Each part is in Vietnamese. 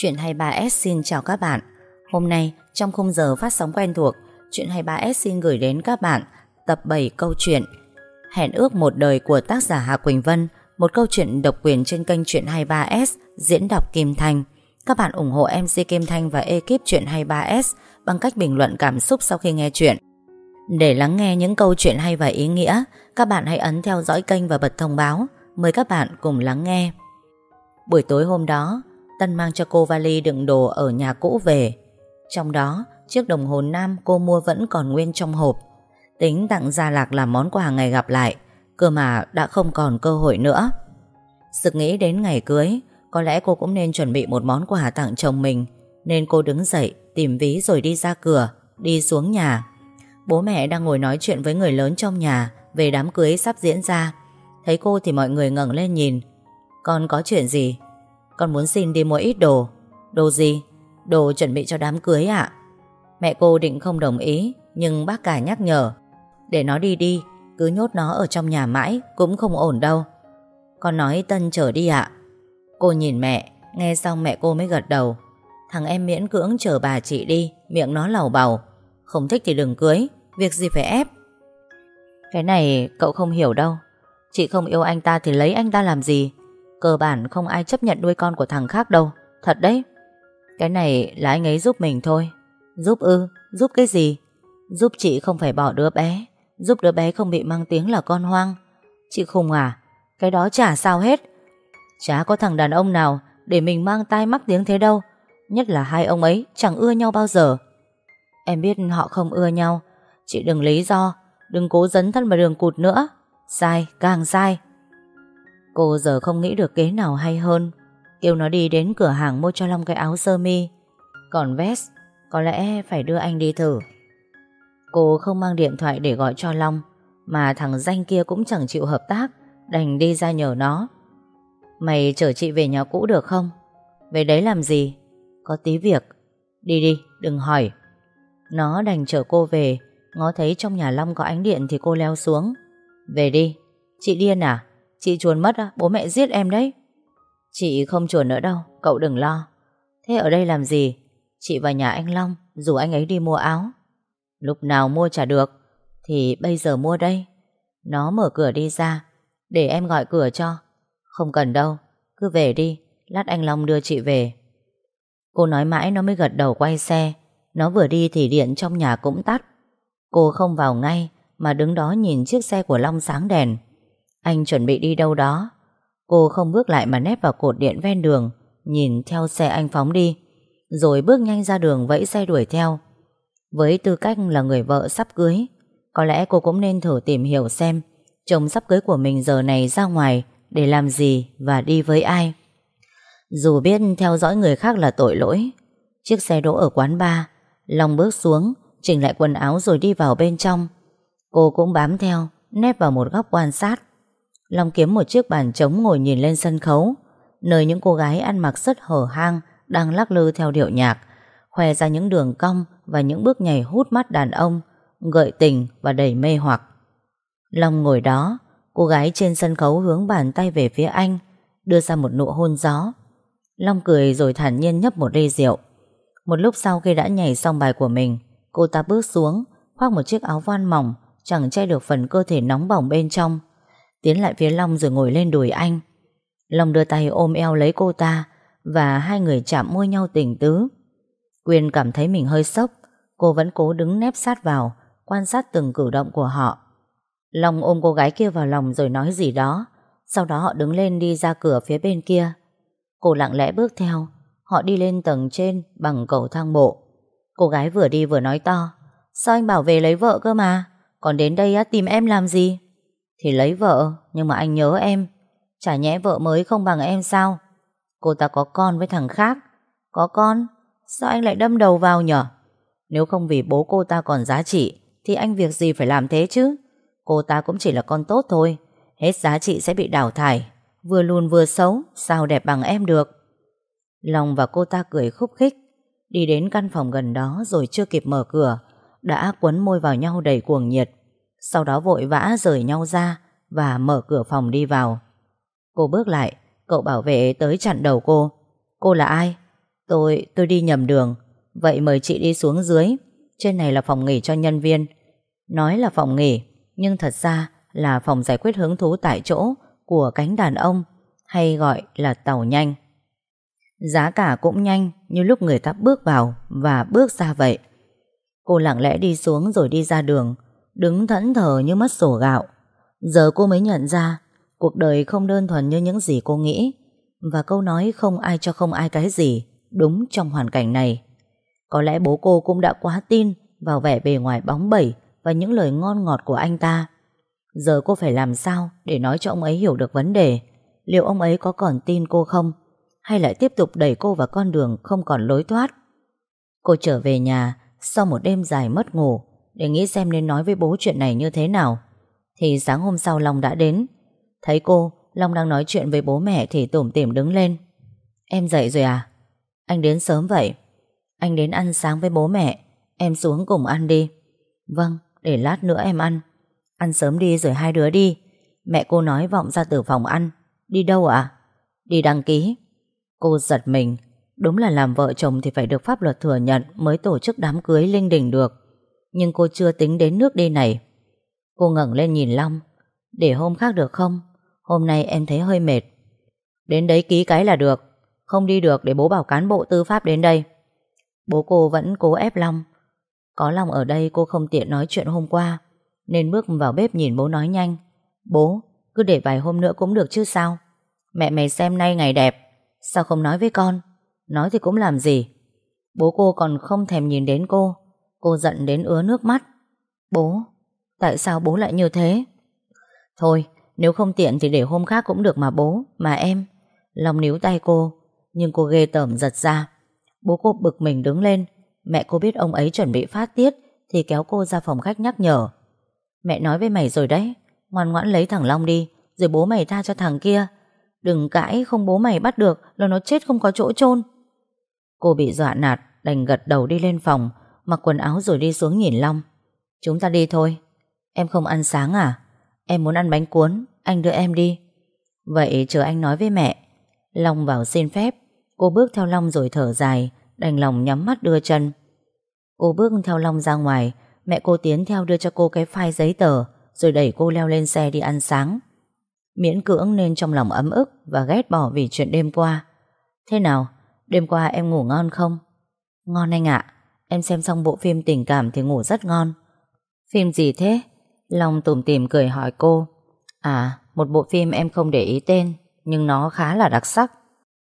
Chuyện 23S xin chào các bạn. Hôm nay, trong khung giờ phát sóng quen thuộc, Chuyện 23S xin gửi đến các bạn tập 7 câu chuyện Hẹn ước một đời của tác giả Hà Quỳnh Vân, một câu chuyện độc quyền trên kênh Chuyện 23S diễn đọc Kim Thanh. Các bạn ủng hộ MC Kim Thanh và ekip Chuyện 23S bằng cách bình luận cảm xúc sau khi nghe chuyện. Để lắng nghe những câu chuyện hay và ý nghĩa, các bạn hãy ấn theo dõi kênh và bật thông báo. Mời các bạn cùng lắng nghe. Buổi tối hôm đó, Tân mang cho cô vali đựng đồ ở nhà cũ về. Trong đó, chiếc đồng hồ nam cô mua vẫn còn nguyên trong hộp. Tính tặng Gia Lạc làm món quà ngày gặp lại, cơ mà đã không còn cơ hội nữa. Sực nghĩ đến ngày cưới, có lẽ cô cũng nên chuẩn bị một món quà tặng chồng mình, nên cô đứng dậy, tìm ví rồi đi ra cửa, đi xuống nhà. Bố mẹ đang ngồi nói chuyện với người lớn trong nhà về đám cưới sắp diễn ra. Thấy cô thì mọi người ngẩng lên nhìn. Con có chuyện gì? Con muốn xin đi mua ít đồ. Đồ gì? Đồ chuẩn bị cho đám cưới ạ. Mẹ cô định không đồng ý, Nhưng bác cả nhắc nhở. Để nó đi đi, Cứ nhốt nó ở trong nhà mãi Cũng không ổn đâu. Con nói Tân chở đi ạ. Cô nhìn mẹ, Nghe xong mẹ cô mới gật đầu. Thằng em miễn cưỡng chở bà chị đi, Miệng nó lầu bầu Không thích thì đừng cưới, Việc gì phải ép. Cái này cậu không hiểu đâu. Chị không yêu anh ta thì lấy anh ta làm gì? Cơ bản không ai chấp nhận nuôi con của thằng khác đâu. Thật đấy. Cái này là anh ấy giúp mình thôi. Giúp ư, giúp cái gì? Giúp chị không phải bỏ đứa bé. Giúp đứa bé không bị mang tiếng là con hoang. Chị khùng à Cái đó chả sao hết. Chả có thằng đàn ông nào Để mình mang tai mắc tiếng thế đâu. Nhất là hai ông ấy chẳng ưa nhau bao giờ. Em biết họ không ưa nhau. Chị đừng lý do. Đừng cố dấn thân vào đường cụt nữa. Sai, càng sai. Cô giờ không nghĩ được kế nào hay hơn. Kêu nó đi đến cửa hàng mua cho Long cái áo sơ mi. Còn vest Có lẽ phải đưa anh đi thử. Cô không mang điện thoại để gọi cho Long Mà thằng danh kia cũng chẳng chịu hợp tác Đành đi ra nhờ nó. Mày chở chị về nhà cũ được không? Về đấy làm gì? Có tí việc. Đi đi, đừng hỏi. Nó đành chở cô về. Ngó thấy trong nhà Long có ánh điện thì cô leo xuống. Về đi. Chị điên à? Chị chuồn mất à? Bố mẹ giết em đấy. Chị không chuồn nữa đâu, Cậu đừng lo. Thế ở đây làm gì? Chị vào nhà anh Long Dù anh ấy đi mua áo. Lúc nào mua trả được, Thì bây giờ mua đây. Nó mở cửa đi ra, Để em gọi cửa cho. Không cần đâu, Cứ về đi, Lát anh Long đưa chị về. Cô nói mãi nó mới gật đầu quay xe. Nó vừa đi thì điện trong nhà cũng tắt. Cô không vào ngay, Mà đứng đó nhìn chiếc xe của Long sáng đèn anh chuẩn bị đi đâu đó. Cô không bước lại mà nép vào cột điện ven đường, Nhìn theo xe anh phóng đi, Rồi bước nhanh ra đường vẫy xe đuổi theo. Với tư cách là người vợ sắp cưới, Có lẽ cô cũng nên thử tìm hiểu xem Chồng sắp cưới của mình giờ này ra ngoài Để làm gì và đi với ai. Dù biết theo dõi người khác là tội lỗi, Chiếc xe đỗ ở quán bar, Long bước xuống, Chỉnh lại quần áo rồi đi vào bên trong. Cô cũng bám theo, Nép vào một góc quan sát. Long kiếm một chiếc bàn trống ngồi nhìn lên sân khấu. Nơi những cô gái ăn mặc rất hở hang, Đang lắc lư theo điệu nhạc, Khoe ra những đường cong Và những bước nhảy hút mắt đàn ông, Gợi tình và đầy mê hoặc. Long ngồi đó, Cô gái trên sân khấu hướng bàn tay về phía anh, Đưa ra một nụ hôn gió. Long cười rồi thản nhiên nhấp một ly rượu. Một lúc sau khi đã nhảy xong bài của mình, Cô ta bước xuống, Khoác một chiếc áo voan mỏng, Chẳng che được phần cơ thể nóng bỏng bên trong. Tiến lại phía Long rồi ngồi lên đùi anh. Long đưa tay ôm eo lấy cô ta Và hai người chạm môi nhau tình tứ. Quyên cảm thấy mình hơi sốc Cô vẫn cố đứng nép sát vào Quan sát từng cử động của họ. Long ôm cô gái kia vào lòng rồi nói gì đó Sau đó họ đứng lên đi ra cửa phía bên kia. Cô lặng lẽ bước theo Họ đi lên tầng trên bằng cầu thang bộ. Cô gái vừa đi vừa nói to Sao anh bảo về lấy vợ cơ mà? Còn đến đây á, tìm em làm gì? Thì lấy vợ, Nhưng mà anh nhớ em. Chả nhẽ vợ mới không bằng em sao? Cô ta có con với thằng khác. Có con, Sao anh lại đâm đầu vào nhở? Nếu không vì bố cô ta còn giá trị, Thì anh việc gì phải làm thế chứ? Cô ta cũng chỉ là con tốt thôi. Hết giá trị sẽ bị đào thải. Vừa lùn vừa xấu, Sao đẹp bằng em được? Long và cô ta cười khúc khích. Đi đến căn phòng gần đó rồi chưa kịp mở cửa, Đã quấn môi vào nhau đầy cuồng nhiệt sau đó vội vã rời nhau ra và mở cửa phòng đi vào. Cô bước lại, cậu bảo vệ tới chặn đầu cô. Cô là ai? Tôi, tôi đi nhầm đường Vậy mời chị đi xuống dưới Trên này là phòng nghỉ cho nhân viên Nói là phòng nghỉ Nhưng thật ra là phòng giải quyết hứng thú tại chỗ Của cánh đàn ông Hay gọi là tàu nhanh Giá cả cũng nhanh Như lúc người ta bước vào Và bước ra vậy Cô lặng lẽ đi xuống rồi đi ra đường Đứng thẫn thờ như mất sổ gạo. Giờ cô mới nhận ra, Cuộc đời không đơn thuần như những gì cô nghĩ. Và câu nói không ai cho không ai cái gì Đúng trong hoàn cảnh này. Có lẽ bố cô cũng đã quá tin Vào vẻ bề ngoài bóng bẩy Và những lời ngon ngọt của anh ta. Giờ cô phải làm sao Để nói cho ông ấy hiểu được vấn đề? Liệu ông ấy có còn tin cô không? Hay lại tiếp tục đẩy cô vào con đường Không còn lối thoát? Cô trở về nhà Sau một đêm dài mất ngủ. Để nghĩ xem nên nói với bố chuyện này như thế nào. Thì sáng hôm sau Long đã đến. Thấy cô, Long đang nói chuyện với bố mẹ Thì tủm tỉm đứng lên. Em dậy rồi à? Anh đến sớm vậy. Anh đến ăn sáng với bố mẹ. Em xuống cùng ăn đi. Vâng để lát nữa em ăn. Ăn sớm đi rồi hai đứa đi. Mẹ cô nói vọng ra từ phòng ăn. Đi đâu ạ? Đi đăng ký. Cô giật mình. Đúng là làm vợ chồng thì phải được pháp luật thừa nhận Mới tổ chức đám cưới linh đình được. Nhưng cô chưa tính đến nước đi này. Cô ngẩng lên nhìn Long. Để hôm khác được không? Hôm nay em thấy hơi mệt. Đến đấy ký cái là được. Không đi được để bố bảo cán bộ tư pháp đến đây. Bố cô vẫn cố ép Long. Có Long ở đây cô không tiện nói chuyện hôm qua, Nên bước vào bếp nhìn bố nói nhanh. Bố, cứ để vài hôm nữa cũng được chứ sao? Mẹ mày xem nay ngày đẹp, Sao không nói với con? Nói thì cũng làm gì? Bố cô còn không thèm nhìn đến cô. Cô giận đến ứa nước mắt. Bố, Tại sao bố lại như thế? Thôi, nếu không tiện thì để hôm khác cũng được mà bố, Mà em. Lòng níu tay cô, Nhưng cô ghê tởm giật ra. Bố cô bực mình đứng lên. Mẹ cô biết ông ấy chuẩn bị phát tiết, Thì kéo cô ra phòng khách nhắc nhở. Mẹ nói với mày rồi đấy, Ngoan ngoãn lấy thằng Long đi, Rồi bố mày tha cho thằng kia. Đừng cãi, không bố mày bắt được, Là nó chết không có chỗ chôn. Cô bị dọa nạt, Đành gật đầu đi lên phòng. Mặc quần áo rồi đi xuống nhìn Long. Chúng ta đi thôi. Em không ăn sáng à? Em muốn ăn bánh cuốn. Anh đưa em đi. Vậy chờ anh nói với mẹ. Long vào xin phép. Cô bước theo Long rồi thở dài, Đành lòng nhắm mắt đưa chân. Cô bước theo Long ra ngoài. Mẹ cô tiến theo đưa cho cô cái file giấy tờ, Rồi đẩy cô leo lên xe đi ăn sáng. Miễn cưỡng nên trong lòng ấm ức Và ghét bỏ vì chuyện đêm qua. Thế nào? Đêm qua em ngủ ngon không? Ngon anh ạ. Em xem xong bộ phim tình cảm thì ngủ rất ngon. Phim gì thế? Long tủm tìm cười hỏi cô. À một bộ phim em không để ý tên, Nhưng nó khá là đặc sắc.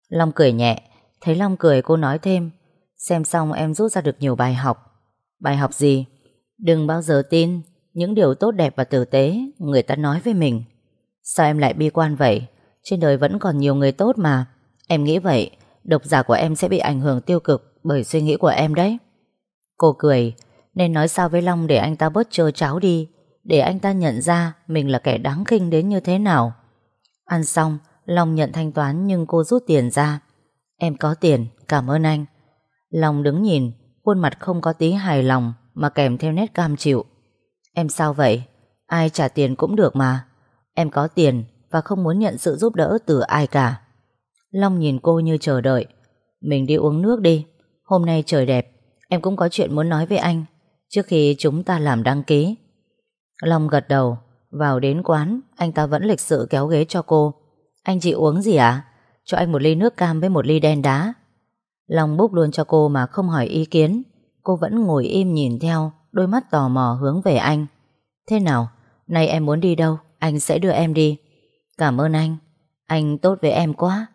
Long cười nhẹ. Thấy Long cười, cô nói thêm. Xem xong em rút ra được nhiều bài học. Bài học gì? Đừng bao giờ tin. Những điều tốt đẹp và tử tế, Người ta nói với mình. Sao em lại bi quan vậy? Trên đời vẫn còn nhiều người tốt mà. Em nghĩ vậy, Độc giả của em sẽ bị ảnh hưởng tiêu cực Bởi suy nghĩ của em đấy. Cô cười Nên nói sao với Long để anh ta bớt trơ cháo đi để anh ta nhận ra mình là kẻ đáng khinh đến như thế nào. Ăn xong, Long nhận thanh toán nhưng cô rút tiền ra. Em có tiền, cảm ơn anh. Long đứng nhìn, khuôn mặt không có tí hài lòng mà kèm theo nét cam chịu. Em sao vậy? Ai trả tiền cũng được mà. Em có tiền và không muốn nhận sự giúp đỡ từ ai cả. Long nhìn cô như chờ đợi. Mình đi uống nước đi. Hôm nay trời đẹp, em cũng có chuyện muốn nói với anh. Trước khi chúng ta làm đăng ký. Long gật đầu, Vào đến quán, Anh ta vẫn lịch sự kéo ghế cho cô Anh chị uống gì ạ? À? Cho anh một ly nước cam với một ly đen đá Long bốc luôn cho cô mà không hỏi ý kiến Cô vẫn ngồi im nhìn theo, Đôi mắt tò mò hướng về anh Thế nào? Nay em muốn đi đâu? Anh sẽ đưa em đi Cảm ơn anh Anh tốt với em quá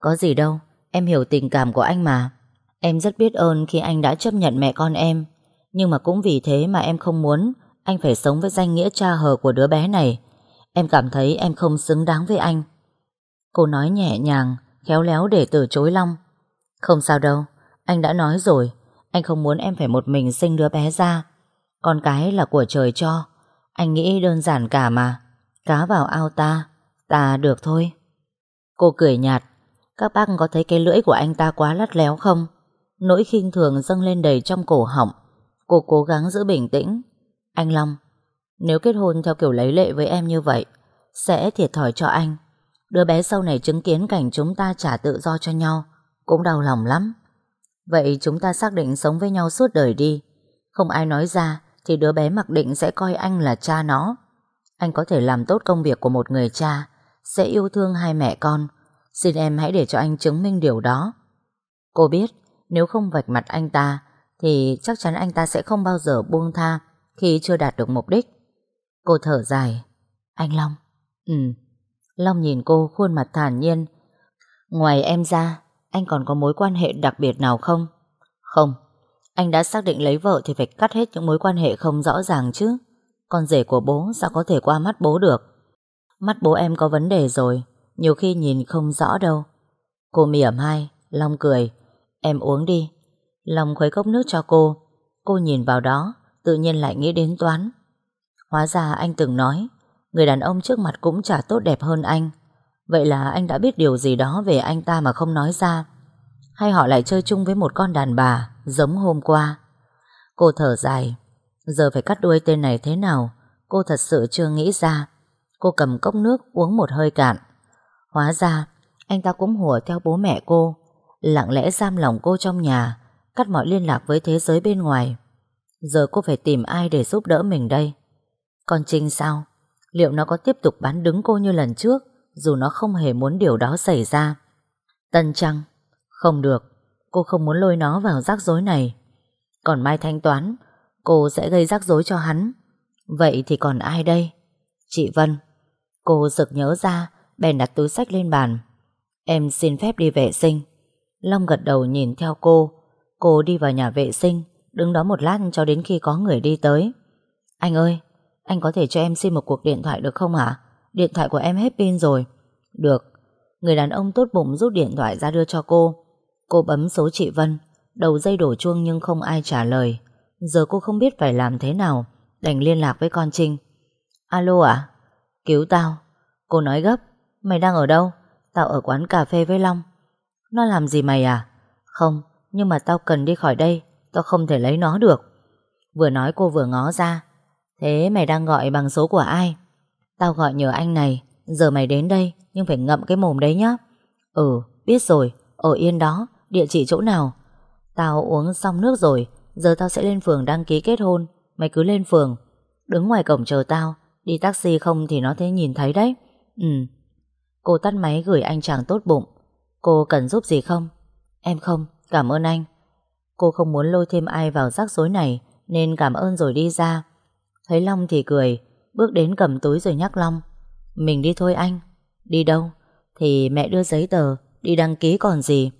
Có gì đâu Em hiểu tình cảm của anh mà Em rất biết ơn khi anh đã chấp nhận mẹ con em. Nhưng mà cũng vì thế mà em không muốn anh phải sống với danh nghĩa cha hờ của đứa bé này. Em cảm thấy em không xứng đáng với anh. Cô nói nhẹ nhàng, Khéo léo để từ chối Long. Không sao đâu, Anh đã nói rồi. Anh không muốn em phải một mình sinh đứa bé ra. Con cái là của trời cho. Anh nghĩ đơn giản cả mà. Cá vào ao ta Ta được thôi. Cô cười nhạt. Các bác có thấy cái lưỡi của anh ta quá lắt léo không? Nỗi khinh thường dâng lên đầy trong cổ họng. Cô cố gắng giữ bình tĩnh. Anh Long, nếu kết hôn theo kiểu lấy lệ với em như vậy, sẽ thiệt thòi cho anh. Đứa bé sau này chứng kiến cảnh chúng ta trả tự do cho nhau, cũng đau lòng lắm. Vậy chúng ta xác định sống với nhau suốt đời đi. Không ai nói ra Thì đứa bé mặc định sẽ coi anh là cha nó. Anh có thể làm tốt công việc của một người cha Sẽ yêu thương hai mẹ con. Xin em hãy để cho anh chứng minh điều đó. Cô biết nếu không vạch mặt anh ta, Thì chắc chắn anh ta sẽ không bao giờ buông tha Khi chưa đạt được mục đích. Cô thở dài. Anh Long? Ừ. Long nhìn cô khuôn mặt thản nhiên. Ngoài em ra, Anh còn có mối quan hệ đặc biệt nào không? Không. Anh đã xác định lấy vợ thì phải cắt hết những mối quan hệ không rõ ràng chứ. Con rể của bố sao có thể qua mắt bố được? Mắt bố em có vấn đề rồi, Nhiều khi nhìn không rõ đâu. Cô mỉa mai Long cười. Em uống đi. Lòng khuấy cốc nước cho cô. Cô nhìn vào đó, Tự nhiên lại nghĩ đến toán. Hóa ra anh từng nói, Người đàn ông trước mặt cũng chả tốt đẹp hơn anh. Vậy là anh đã biết điều gì đó Về anh ta mà không nói ra. Hay họ lại chơi chung với một con đàn bà, Giống hôm qua? Cô thở dài. Giờ phải cắt đuôi tên này thế nào? Cô thật sự chưa nghĩ ra. Cô cầm cốc nước uống một hơi cạn. Hóa ra, Anh ta cũng hùa theo bố mẹ cô. Lặng lẽ giam lòng cô trong nhà, Cắt mọi liên lạc với thế giới bên ngoài. Giờ cô phải tìm ai để giúp đỡ mình đây? Còn Trinh sao? Liệu nó có tiếp tục bán đứng cô như lần trước, Dù nó không hề muốn điều đó xảy ra? Tân Trăng, Không được. Cô không muốn lôi nó vào rắc rối này. Còn Mai Thanh Toán, Cô sẽ gây rắc rối cho hắn. Vậy thì còn ai đây? Chị Vân, Cô sực nhớ ra, Bèn đặt túi sách lên bàn. Em xin phép đi vệ sinh. Long gật đầu nhìn theo cô. Cô đi vào nhà vệ sinh, Đứng đó một lát cho đến khi có người đi tới. Anh ơi, Anh có thể cho em xin một cuộc điện thoại được không hả? Điện thoại của em hết pin rồi. Được. Người đàn ông tốt bụng rút điện thoại ra đưa cho cô. Cô bấm số chị Vân, Đầu dây đổ chuông nhưng không ai trả lời. Giờ cô không biết phải làm thế nào, Đành liên lạc với con Trinh. Alo à Cứu tao. Cô nói gấp. Mày đang ở đâu? Tao ở quán cà phê với Long. Nó làm gì mày à? Không, Nhưng mà tao cần đi khỏi đây, Tao không thể lấy nó được. Vừa nói cô vừa ngó ra. Thế mày đang gọi bằng số của ai? Tao gọi nhờ anh này, Giờ mày đến đây, Nhưng phải ngậm cái mồm đấy nhá. Ừ biết rồi, Ở yên đó, Địa chỉ chỗ nào? Tao uống xong nước rồi, Giờ tao sẽ lên phường đăng ký kết hôn. Mày cứ lên phường, Đứng ngoài cổng chờ tao, Đi taxi không thì nó thế nhìn thấy đấy. Ừ. Cô tắt máy gửi anh chàng tốt bụng. Cô cần giúp gì không? Em không, cảm ơn anh. Cô không muốn lôi thêm ai vào rắc rối này Nên cảm ơn rồi đi ra. Thấy Long thì cười Bước đến cầm túi rồi nhắc Long. Mình đi thôi anh. Đi đâu? Thì mẹ đưa giấy tờ Đi đăng ký còn gì?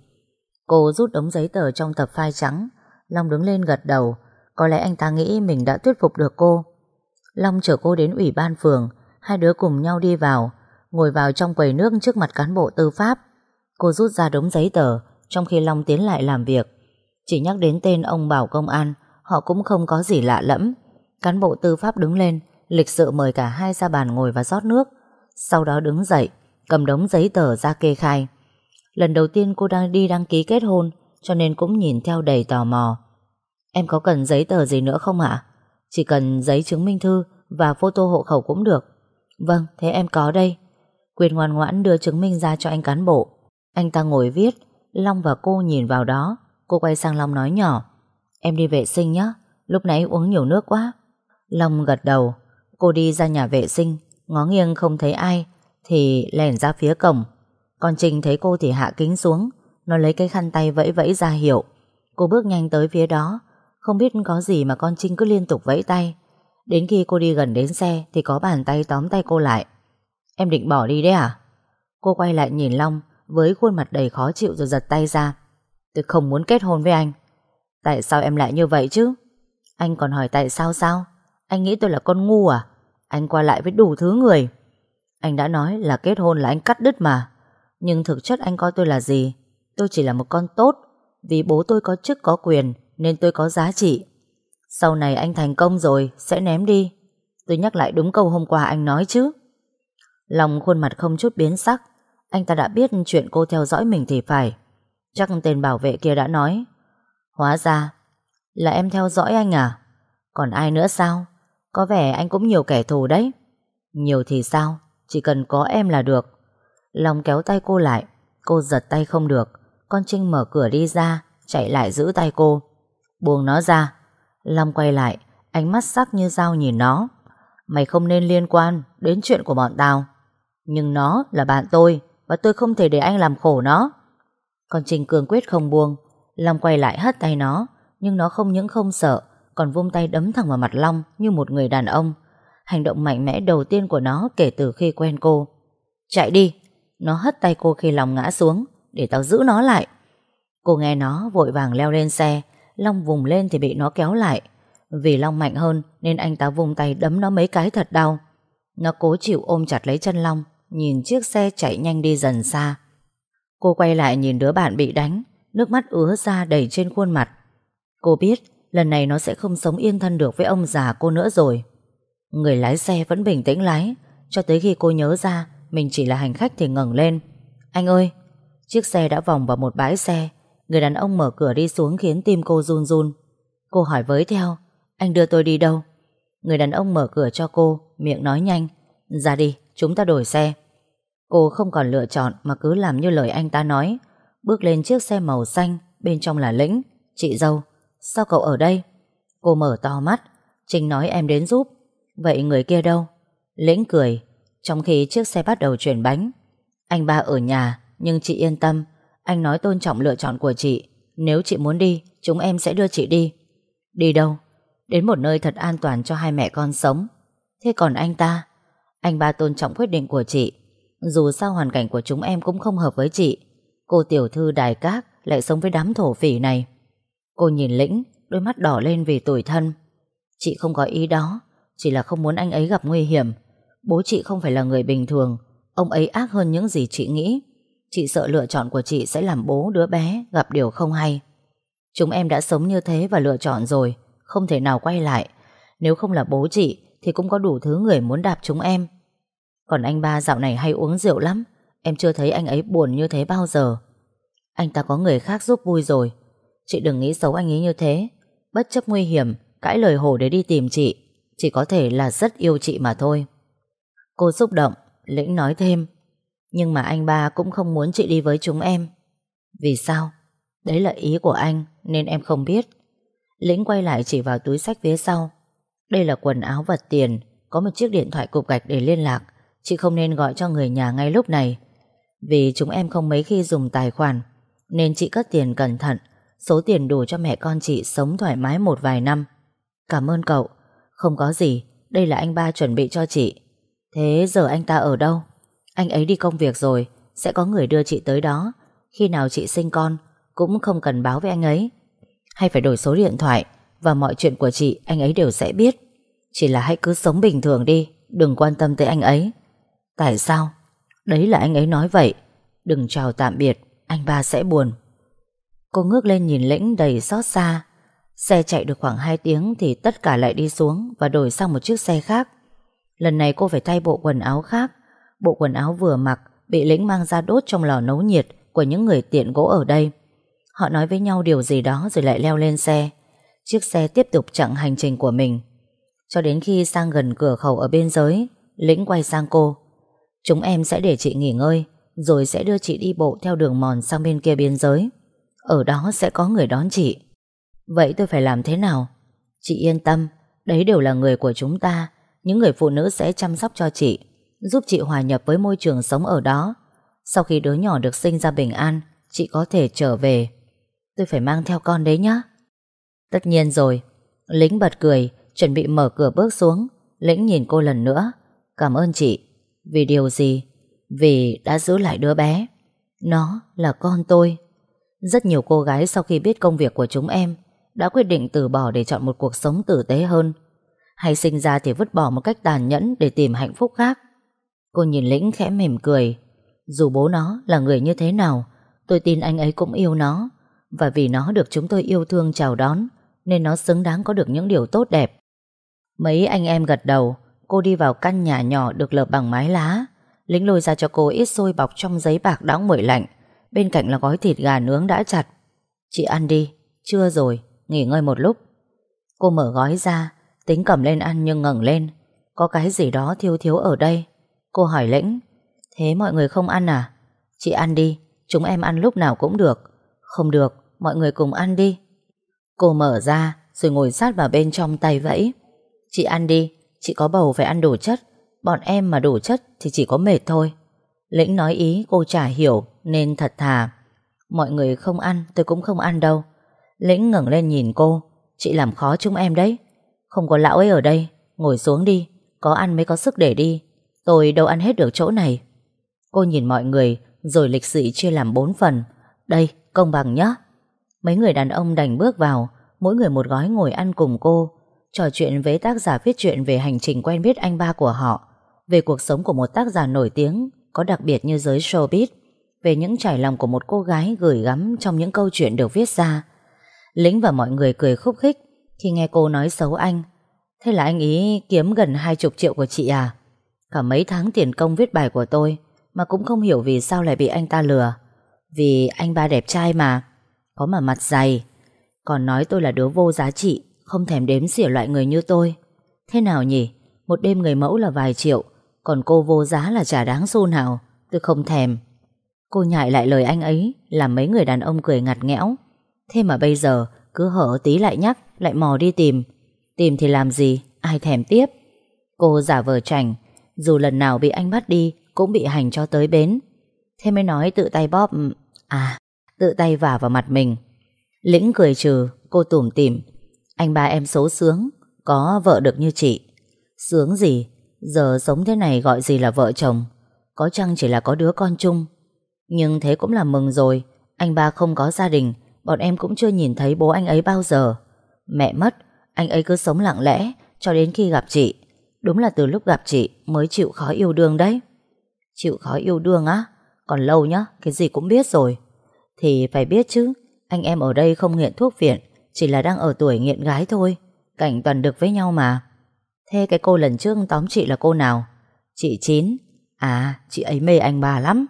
Cô rút đống giấy tờ trong tập file trắng. Long đứng lên gật đầu. Có lẽ anh ta nghĩ mình đã thuyết phục được cô. Long chở cô đến ủy ban phường. Hai đứa cùng nhau đi vào. Ngồi vào trong quầy nước trước mặt cán bộ tư pháp. Cô rút ra đống giấy tờ Trong khi Long tiến lại làm việc. Chỉ nhắc đến tên ông bảo công an Họ cũng không có gì lạ lẫm. Cán bộ tư pháp đứng lên Lịch sự mời cả hai ra bàn ngồi và rót nước. Sau đó đứng dậy Cầm đống giấy tờ ra kê khai. Lần đầu tiên cô đang đi đăng ký kết hôn Cho nên cũng nhìn theo đầy tò mò. Em có cần giấy tờ gì nữa không ạ? Chỉ cần giấy chứng minh thư Và photo hộ khẩu cũng được. Vâng, thế em có đây. Quyền ngoan ngoãn đưa chứng minh ra cho anh cán bộ. Anh ta ngồi viết, Long và cô nhìn vào đó. Cô quay sang Long nói nhỏ, Em đi vệ sinh nhé Lúc nãy uống nhiều nước quá. Long gật đầu, Cô đi ra nhà vệ sinh, Ngó nghiêng không thấy ai, Thì lèn ra phía cổng. Còn Trình thấy cô thì hạ kính xuống, Nó lấy cái khăn tay vẫy vẫy ra hiệu. Cô bước nhanh tới phía đó, Không biết có gì mà con Trinh cứ liên tục vẫy tay. Đến khi cô đi gần đến xe Thì có bàn tay tóm tay cô lại. Em định bỏ đi đấy à? Cô quay lại nhìn Long với khuôn mặt đầy khó chịu rồi giật tay ra. Tôi không muốn kết hôn với anh. Tại sao em lại như vậy chứ? Anh còn hỏi tại sao sao? Anh nghĩ tôi là con ngu à? Anh qua lại với đủ thứ người. Anh đã nói là kết hôn là anh cắt đứt mà. Nhưng thực chất anh coi tôi là gì? Tôi chỉ là một con tốt. Vì bố tôi có chức, có quyền, Nên tôi có giá trị. Sau này anh thành công rồi, Sẽ ném đi. Tôi nhắc lại đúng câu hôm qua anh nói chứ. Lòng khuôn mặt không chút biến sắc. Anh ta đã biết chuyện cô theo dõi mình thì phải. Chắc tên bảo vệ kia đã nói, Hóa ra Là em theo dõi anh à? Còn ai nữa sao? Có vẻ anh cũng nhiều kẻ thù đấy. Nhiều thì sao? Chỉ cần có em là được. Lòng kéo tay cô lại. Cô giật tay không được. Con Trinh mở cửa đi ra, Chạy lại giữ tay cô. Buông nó ra. Long quay lại, Ánh mắt sắc như dao nhìn nó. Mày không nên liên quan đến chuyện của bọn tao. Nhưng nó là bạn tôi. Và tôi không thể để anh làm khổ nó. Còn Trình Cường quyết không buông. Long quay lại hất tay nó, Nhưng nó không những không sợ, Còn vung tay đấm thẳng vào mặt Long Như một người đàn ông. Hành động mạnh mẽ đầu tiên của nó kể từ khi quen cô. Chạy đi. Nó hất tay cô khi Long ngã xuống, Để tao giữ nó lại. Cô nghe nó vội vàng leo lên xe, Long vùng lên thì bị nó kéo lại. Vì Long mạnh hơn Nên anh ta vùng tay đấm nó mấy cái thật đau. Nó cố chịu ôm chặt lấy chân Long Nhìn chiếc xe chạy nhanh đi dần xa. Cô quay lại nhìn đứa bạn bị đánh, Nước mắt ứa ra đầy trên khuôn mặt. Cô biết Lần này nó sẽ không sống yên thân được với ông già cô nữa rồi. Người lái xe vẫn bình tĩnh lái, Cho tới khi cô nhớ ra Mình chỉ là hành khách thì ngẩng lên. Anh ơi, Chiếc xe đã vòng vào một bãi xe, Người đàn ông mở cửa đi xuống khiến tim cô run run. Cô hỏi với theo, Anh đưa tôi đi đâu? Người đàn ông mở cửa cho cô, Miệng nói nhanh, Ra đi, chúng ta đổi xe. Cô không còn lựa chọn mà cứ làm như lời anh ta nói. Bước lên chiếc xe màu xanh, Bên trong là lĩnh. Chị dâu, Sao cậu ở đây? Cô mở to mắt. Trinh nói em đến giúp. Vậy người kia đâu? Lĩnh cười. Trong khi chiếc xe bắt đầu chuyển bánh. Anh ba ở nhà, Nhưng chị yên tâm. Anh nói tôn trọng lựa chọn của chị. Nếu chị muốn đi, Chúng em sẽ đưa chị đi. Đi đâu? Đến một nơi thật an toàn cho hai mẹ con sống. Thế còn anh ta? Anh ba tôn trọng quyết định của chị. Dù sao hoàn cảnh của chúng em cũng không hợp với chị. Cô tiểu thư đài cát Lại sống với đám thổ phỉ này. Cô nhìn lĩnh, Đôi mắt đỏ lên vì tủi thân. Chị không có ý đó, Chỉ là không muốn anh ấy gặp nguy hiểm. Bố chị không phải là người bình thường, Ông ấy ác hơn những gì chị nghĩ. Chị sợ lựa chọn của chị sẽ làm bố đứa bé Gặp điều không hay. Chúng em đã sống như thế và lựa chọn rồi, Không thể nào quay lại. Nếu không là bố chị Thì cũng có đủ thứ người muốn đạp chúng em. Còn anh ba dạo này hay uống rượu lắm. Em chưa thấy anh ấy buồn như thế bao giờ. Anh ta có người khác giúp vui rồi. Chị đừng nghĩ xấu anh ấy như thế. Bất chấp nguy hiểm, Cãi lời hổ để đi tìm chị. Chỉ có thể là rất yêu chị mà thôi. Cô xúc động, Lĩnh nói thêm. Nhưng mà anh ba cũng không muốn chị đi với chúng em. Vì sao? Đấy là ý của anh, Nên em không biết. Lĩnh quay lại chỉ vào túi sách phía sau. Đây là quần áo vật tiền. Có một chiếc điện thoại cục gạch để liên lạc. Chị không nên gọi cho người nhà ngay lúc này. Vì chúng em không mấy khi dùng tài khoản, Nên chị cất tiền cẩn thận. Số tiền đủ cho mẹ con chị sống thoải mái một vài năm. Cảm ơn cậu. Không có gì, Đây là anh ba chuẩn bị cho chị. Thế giờ anh ta ở đâu? Anh ấy đi công việc rồi, Sẽ có người đưa chị tới đó. Khi nào chị sinh con, Cũng không cần báo với anh ấy. Hay phải đổi số điện thoại, Và mọi chuyện của chị anh ấy đều sẽ biết. Chỉ là hãy cứ sống bình thường đi, Đừng quan tâm tới anh ấy. Tại sao? Đấy là anh ấy nói vậy. Đừng chào tạm biệt, Anh ba sẽ buồn. Cô ngước lên nhìn lĩnh đầy xót xa. Xe chạy được khoảng 2 tiếng Thì tất cả lại đi xuống Và đổi sang một chiếc xe khác. Lần này cô phải thay bộ quần áo khác. Bộ quần áo vừa mặc, Bị lĩnh mang ra đốt trong lò nấu nhiệt Của những người tiện gỗ ở đây. Họ nói với nhau điều gì đó Rồi lại leo lên xe. Chiếc xe tiếp tục chặng hành trình của mình. Cho đến khi sang gần cửa khẩu ở bên giới, Lĩnh quay sang cô. Chúng em sẽ để chị nghỉ ngơi, Rồi sẽ đưa chị đi bộ theo đường mòn sang bên kia biên giới. Ở đó sẽ có người đón chị. Vậy tôi phải làm thế nào? Chị yên tâm, Đấy đều là người của chúng ta. Những người phụ nữ sẽ chăm sóc cho chị, Giúp chị hòa nhập với môi trường sống ở đó. Sau khi đứa nhỏ được sinh ra bình an, Chị có thể trở về. Tôi phải mang theo con đấy nhá. Tất nhiên rồi. Lính bật cười, Chuẩn bị mở cửa bước xuống. Lĩnh nhìn cô lần nữa. Cảm ơn chị. Vì điều gì? Vì đã giữ lại đứa bé. Nó là con tôi. Rất nhiều cô gái sau khi biết công việc của chúng em, Đã quyết định từ bỏ để chọn một cuộc sống tử tế hơn. Hay sinh ra thì vứt bỏ một cách tàn nhẫn Để tìm hạnh phúc khác. Cô nhìn Lĩnh khẽ mỉm cười. Dù bố nó là người như thế nào, Tôi tin anh ấy cũng yêu nó. Và vì nó được chúng tôi yêu thương chào đón, Nên nó xứng đáng có được những điều tốt đẹp. Mấy anh em gật đầu. Cô đi vào căn nhà nhỏ được lợp bằng mái lá. Lính lôi ra cho cô ít xôi bọc trong giấy bạc đóng nguội lạnh. Bên cạnh là gói thịt gà nướng đã chặt. Chị ăn đi Chưa rồi, nghỉ ngơi một lúc. Cô mở gói ra Tính cầm lên ăn nhưng ngẩng lên. Có cái gì đó thiếu thiếu ở đây? Cô hỏi lĩnh. Thế mọi người không ăn à? Chị ăn đi, chúng em ăn lúc nào cũng được. Không được, mọi người cùng ăn đi. Cô mở ra rồi ngồi sát vào bên trong tay vẫy. Chị ăn đi, chị có bầu phải ăn đồ chất. Bọn em mà đủ chất thì chỉ có mệt thôi. Lĩnh nói ý cô chả hiểu nên thật thà. Mọi người không ăn tôi cũng không ăn đâu. Lĩnh ngẩng lên nhìn cô. Chị làm khó chúng em đấy. Không có lão ấy ở đây. Ngồi xuống đi. Có ăn mới có sức để đi. Tôi đâu ăn hết được chỗ này. Cô nhìn mọi người rồi lịch sự chia làm bốn phần. Đây, công bằng nhá. Mấy người đàn ông đành bước vào, mỗi người một gói ngồi ăn cùng cô, trò chuyện với tác giả viết chuyện về hành trình quen biết anh ba của họ về cuộc sống của một tác giả nổi tiếng có đặc biệt như giới showbiz, về những trải lòng của một cô gái gửi gắm trong những câu chuyện được viết ra. Lính và mọi người cười khúc khích khi nghe cô nói xấu anh. Thế là anh ý kiếm gần hai chục triệu của chị à? Cả mấy tháng tiền công viết bài của tôi mà cũng không hiểu vì sao lại bị anh ta lừa. Vì anh ba đẹp trai mà, có mà mặt dày. Còn nói tôi là đứa vô giá trị, không thèm đếm xỉa loại người như tôi. Thế nào nhỉ? Một đêm người mẫu là vài triệu, còn cô vô giá là chả đáng xu nào Tôi không thèm. Cô nhại lại lời anh ấy Làm mấy người đàn ông cười ngặt nghẽo. Thế mà bây giờ cứ hở tí lại nhắc Lại mò đi tìm. Tìm thì làm gì? Ai thèm tiếp? Cô giả vờ chảnh Dù lần nào bị anh bắt đi Cũng bị hành cho tới bến. Thế mới nói tự tay bóp À tự tay vả vào mặt mình. Lĩnh cười trừ Cô tủm tỉm. Anh ba em xấu sướng, Có vợ được như chị. Sướng gì? Giờ sống thế này gọi gì là vợ chồng? Có chăng chỉ là có đứa con chung? Nhưng thế cũng là mừng rồi. Anh ba không có gia đình, Bọn em cũng chưa nhìn thấy bố anh ấy bao giờ. Mẹ mất, Anh ấy cứ sống lặng lẽ, Cho đến khi gặp chị. Đúng là từ lúc gặp chị mới chịu khó yêu đương đấy. Chịu khó yêu đương á? Còn lâu nhá, Cái gì cũng biết rồi. Thì phải biết chứ, Anh em ở đây không nghiện thuốc viện. Chỉ là đang ở tuổi nghiện gái thôi. Cảnh toàn được với nhau mà. Thế cái cô lần trước tóm chị là cô nào? Chị Chín. À chị ấy mê anh bà lắm.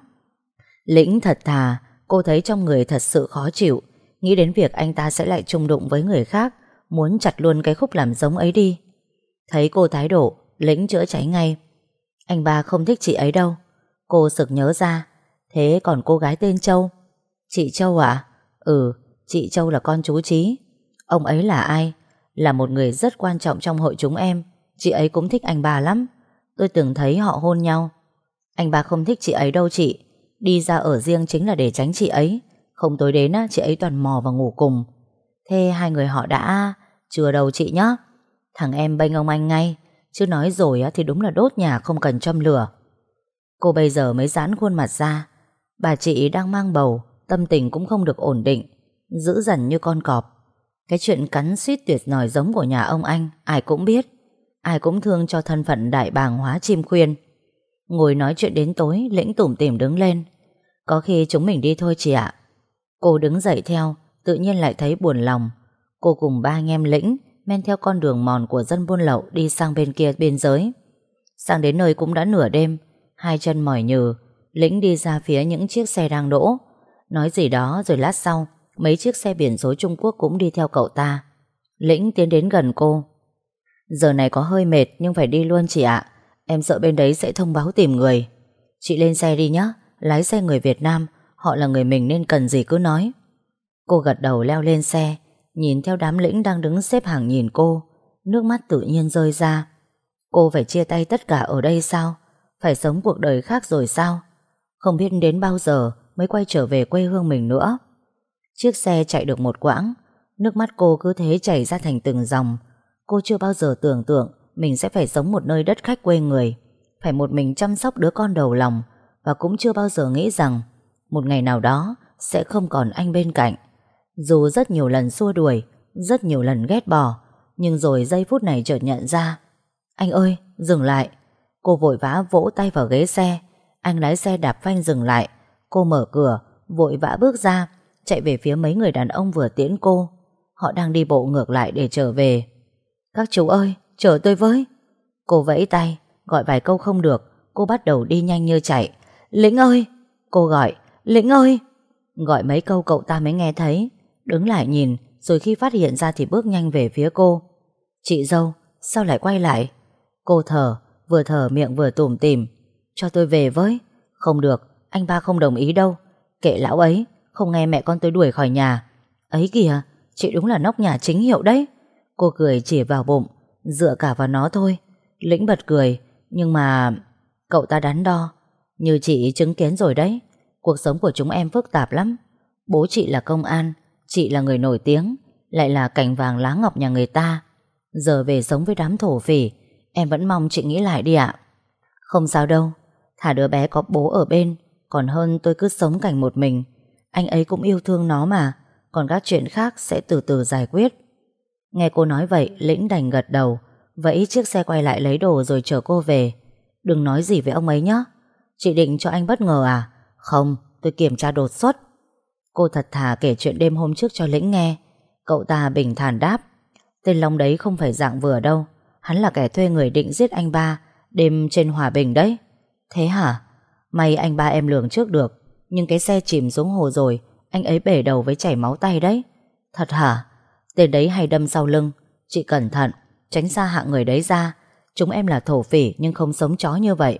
Lĩnh thật thà, Cô thấy trong người thật sự khó chịu. Nghĩ đến việc anh ta sẽ lại chung đụng với người khác, Muốn chặt luôn cái khúc làm giống ấy đi. Thấy cô thái độ, Lĩnh chữa cháy ngay. Anh ba không thích chị ấy đâu. Cô sực nhớ ra. Thế còn cô gái tên Châu? Chị Châu ạ? Ừ chị Châu là con chú Trí Ông ấy là ai? Là một người rất quan trọng trong hội chúng em. Chị ấy cũng thích anh bà lắm. Tôi từng thấy họ hôn nhau. Anh bà không thích chị ấy đâu chị. Đi ra ở riêng chính là để tránh chị ấy. Không tối đến á, chị ấy toàn mò và ngủ cùng. Thế hai người họ đã Chưa đầu chị nhá. Thằng em bênh ông anh ngay. Chứ nói rồi á, thì đúng là đốt nhà không cần châm lửa. Cô bây giờ mới giãn khuôn mặt ra. Bà chị đang mang bầu Tâm tình cũng không được ổn định. Giữ dần như con cọp. Cái chuyện cắn suýt tuyệt nòi giống của nhà ông anh, Ai cũng biết. Ai cũng thương cho thân phận đại bàng hóa chim khuyên. Ngồi nói chuyện đến tối, Lĩnh tủm tỉm đứng lên. Có khi chúng mình đi thôi chị ạ. Cô đứng dậy theo, Tự nhiên lại thấy buồn lòng. Cô cùng ba anh em Lĩnh, Men theo con đường mòn của dân buôn lậu Đi sang bên kia biên giới. Sang đến nơi cũng đã nửa đêm, Hai chân mỏi nhừ, Lĩnh đi ra phía những chiếc xe đang đỗ. Nói gì đó rồi lát sau Mấy chiếc xe biển số Trung Quốc cũng đi theo cậu ta. Lĩnh tiến đến gần cô. Giờ này có hơi mệt, nhưng phải đi luôn chị ạ. Em sợ bên đấy sẽ thông báo tìm người. Chị lên xe đi nhé Lái xe người Việt Nam, Họ là người mình nên cần gì cứ nói. Cô gật đầu leo lên xe, Nhìn theo đám lĩnh đang đứng xếp hàng nhìn cô. Nước mắt tự nhiên rơi ra. Cô phải chia tay tất cả ở đây sao? Phải sống cuộc đời khác rồi sao? Không biết đến bao giờ Mới quay trở về quê hương mình nữa. Chiếc xe chạy được một quãng Nước mắt cô cứ thế chảy ra thành từng dòng Cô chưa bao giờ tưởng tượng mình sẽ phải sống một nơi đất khách quê người, phải một mình chăm sóc đứa con đầu lòng và cũng chưa bao giờ nghĩ rằng một ngày nào đó sẽ không còn anh bên cạnh. Dù rất nhiều lần xua đuổi, rất nhiều lần ghét bỏ, nhưng rồi giây phút này chợt nhận ra. Anh ơi, dừng lại. Cô vội vã vỗ tay vào ghế xe. Anh lái xe đạp phanh dừng lại. Cô mở cửa, vội vã bước ra, chạy về phía mấy người đàn ông vừa tiễn cô. Họ đang đi bộ ngược lại để trở về. Các chú ơi, chờ tôi với. Cô vẫy tay, gọi vài câu không được, cô bắt đầu đi nhanh như chạy. Lĩnh ơi! Cô gọi, Lĩnh ơi! Gọi mấy câu cậu ta mới nghe thấy. Đứng lại nhìn, rồi khi phát hiện ra thì bước nhanh về phía cô. Chị dâu, sao lại quay lại? Cô thở, vừa thở miệng vừa tủm tìm. Cho tôi về với. Không được, anh ba không đồng ý đâu. Kệ lão ấy, không nghe mẹ con tôi đuổi khỏi nhà. Ấy kìa, chị đúng là nóc nhà chính hiệu đấy. Cô cười chỉ vào bụng, dựa cả vào nó thôi. Lĩnh bật cười, nhưng mà... Cậu ta đắn đo. Như chị chứng kiến rồi đấy, cuộc sống của chúng em phức tạp lắm. Bố chị là công an, chị là người nổi tiếng, lại là cảnh vàng lá ngọc nhà người ta. Giờ về sống với đám thổ phỉ, em vẫn mong chị nghĩ lại đi ạ. Không sao đâu, thả đứa bé có bố ở bên, còn hơn tôi cứ sống cảnh một mình. Anh ấy cũng yêu thương nó mà, còn các chuyện khác sẽ từ từ giải quyết. Nghe cô nói vậy, Lĩnh đành gật đầu, vẫy chiếc xe quay lại lấy đồ rồi chở cô về. Đừng nói gì với ông ấy nhé. Chị định cho anh bất ngờ à? Không, tôi kiểm tra đột xuất. Cô thật thà kể chuyện đêm hôm trước cho Lĩnh nghe. Cậu ta bình thản đáp. Tên Long đấy không phải dạng vừa đâu. Hắn là kẻ thuê người định giết anh ba đêm trên Hòa Bình đấy. Thế hả? May anh ba em lường trước được. Nhưng cái xe chìm xuống hồ rồi, anh ấy bể đầu với chảy máu tay đấy. Thật hả? Tên đấy hay đâm sau lưng. Chị cẩn thận, tránh xa hạng người đấy ra. Chúng em là thổ phỉ nhưng không sống chó như vậy.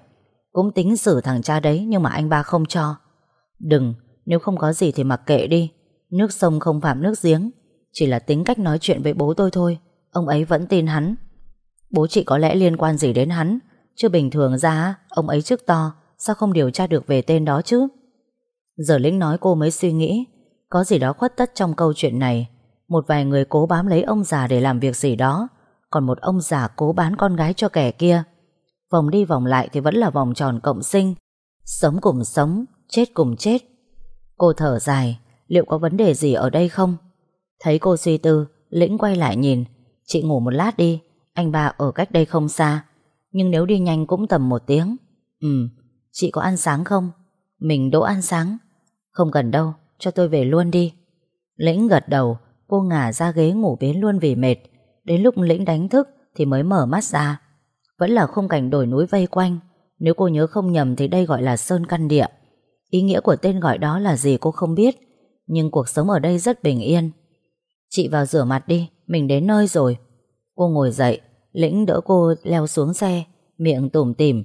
Cũng tính xử thằng cha đấy nhưng mà anh ba không cho. Đừng, nếu không có gì thì mặc kệ đi. Nước sông không phạm nước giếng. Chỉ là tính cách nói chuyện với bố tôi thôi. Ông ấy vẫn tin hắn. Bố chị có lẽ liên quan gì đến hắn. Chứ bình thường ra, ông ấy trước to. Sao không điều tra được về tên đó chứ? Giờ lĩnh nói cô mới suy nghĩ. Có gì đó khuất tất trong câu chuyện này. Một vài người cố bám lấy ông già để làm việc gì đó. Còn một ông già cố bán con gái cho kẻ kia. Vòng đi vòng lại thì vẫn là vòng tròn cộng sinh Sống cùng sống, Chết cùng chết Cô thở dài, Liệu có vấn đề gì ở đây không Thấy cô suy tư, Lĩnh quay lại nhìn Chị ngủ một lát đi, Anh ba ở cách đây không xa Nhưng nếu đi nhanh cũng tầm một tiếng Ừ Chị có ăn sáng không mình đỗ ăn sáng. Không cần đâu, Cho tôi về luôn đi. Lĩnh gật đầu, Cô ngả ra ghế ngủ bến luôn vì mệt. Đến lúc Lĩnh đánh thức Thì mới mở mắt ra. Vẫn là khung cảnh đồi núi vây quanh. Nếu cô nhớ không nhầm thì đây gọi là Sơn Căn Địa. Ý nghĩa của tên gọi đó là gì cô không biết, Nhưng cuộc sống ở đây rất bình yên. Chị vào rửa mặt đi, Mình đến nơi rồi. Cô ngồi dậy, Lĩnh đỡ cô leo xuống xe, Miệng tủm tỉm.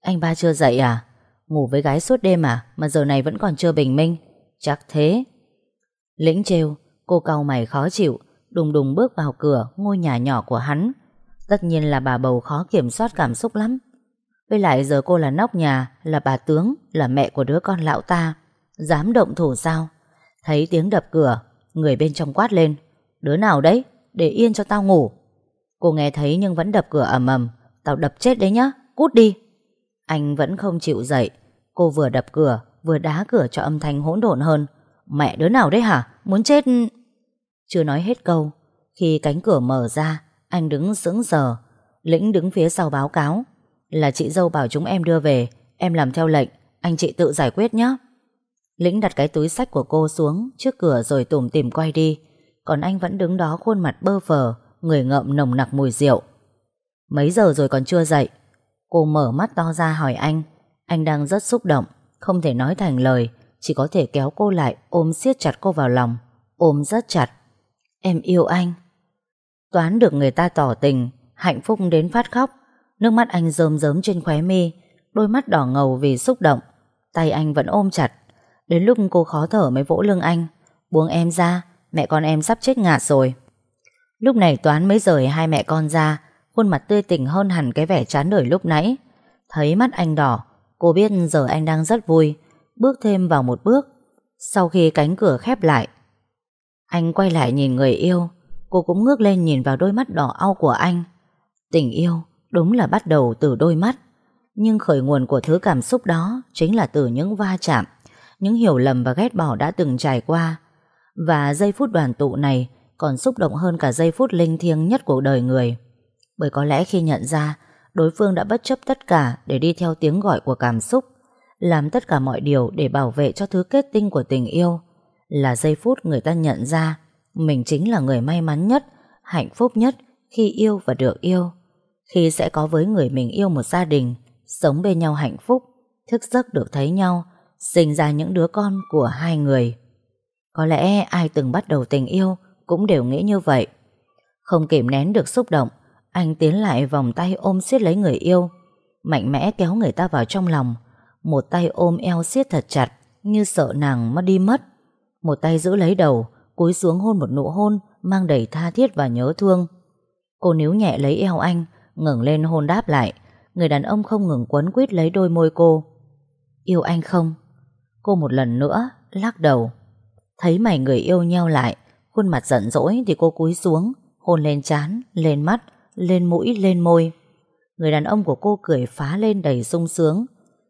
Anh ba chưa dậy à? Ngủ với gái suốt đêm à? Mà giờ này vẫn còn chưa bình minh. Chắc thế. Lĩnh trêu, Cô cau mày khó chịu, Đùng đùng bước vào cửa, ngôi nhà nhỏ của hắn. Tất nhiên là bà bầu khó kiểm soát cảm xúc lắm. Với lại giờ cô là nóc nhà, Là bà tướng, Là mẹ của đứa con lão ta. Dám động thủ sao? Thấy tiếng đập cửa, Người bên trong quát lên. Đứa nào đấy? Để yên cho tao ngủ. Cô nghe thấy nhưng vẫn đập cửa ầm ầm. Tao đập chết đấy nhá. Cút đi. Anh vẫn không chịu dậy. Cô vừa đập cửa, Vừa đá cửa cho âm thanh hỗn độn hơn. Mẹ đứa nào đấy hả? Muốn chết? Chưa nói hết câu, Khi cánh cửa mở ra, anh đứng sững sờ. Lĩnh đứng phía sau báo cáo. Là chị dâu bảo chúng em đưa về, Em làm theo lệnh, Anh chị tự giải quyết nhé. Lĩnh đặt cái túi sách của cô xuống Trước cửa rồi tủm tìm quay đi. Còn anh vẫn đứng đó khuôn mặt bơ phờ, Người ngậm nồng nặc mùi rượu. Mấy giờ rồi còn chưa dậy? Cô mở mắt to ra hỏi anh. Anh đang rất xúc động, Không thể nói thành lời, Chỉ có thể kéo cô lại, ôm siết chặt cô vào lòng. Ôm rất chặt. Em yêu anh. Toán được người ta tỏ tình, Hạnh phúc đến phát khóc. Nước mắt anh rơm rớm trên khóe mi, Đôi mắt đỏ ngầu vì xúc động. Tay anh vẫn ôm chặt. Đến lúc cô khó thở mới vỗ lưng anh. Buông em ra, Mẹ con em sắp chết ngạt rồi. Lúc này Toán mới rời hai mẹ con ra Khuôn mặt tươi tỉnh hơn hẳn cái vẻ chán đời lúc nãy. Thấy mắt anh đỏ, Cô biết giờ anh đang rất vui. Bước thêm vào một bước. Sau khi cánh cửa khép lại, Anh quay lại nhìn người yêu. Cô cũng ngước lên nhìn vào đôi mắt đỏ au của anh. Tình yêu đúng là bắt đầu từ đôi mắt. Nhưng khởi nguồn của thứ cảm xúc đó Chính là từ những va chạm, Những hiểu lầm và ghét bỏ đã từng trải qua. Và giây phút đoàn tụ này Còn xúc động hơn cả giây phút linh thiêng nhất của đời người. Bởi có lẽ khi nhận ra Đối phương đã bất chấp tất cả Để đi theo tiếng gọi của cảm xúc Làm tất cả mọi điều để bảo vệ cho thứ kết tinh của tình yêu Là giây phút người ta nhận ra mình chính là người may mắn nhất, hạnh phúc nhất khi yêu và được yêu. Khi sẽ có với người mình yêu một gia đình, sống bên nhau hạnh phúc, thức giấc được thấy nhau, sinh ra những đứa con của hai người. Có lẽ ai từng bắt đầu tình yêu cũng đều nghĩ như vậy. Không kìm nén được xúc động, anh tiến lại vòng tay ôm siết lấy người yêu, mạnh mẽ kéo người ta vào trong lòng, một tay ôm eo siết thật chặt như sợ nàng mất đi mất, một tay giữ lấy đầu, Cúi xuống hôn một nụ hôn Mang đầy tha thiết và nhớ thương. Cô níu nhẹ lấy eo anh ngẩng lên hôn đáp lại. Người đàn ông không ngừng quấn quýt lấy đôi môi cô. Yêu anh không? Cô một lần nữa lắc đầu. Thấy mày người yêu nhau lại Khuôn mặt giận dỗi thì cô cúi xuống Hôn lên chán lên mắt. Lên mũi, lên môi. Người đàn ông của cô cười phá lên đầy sung sướng.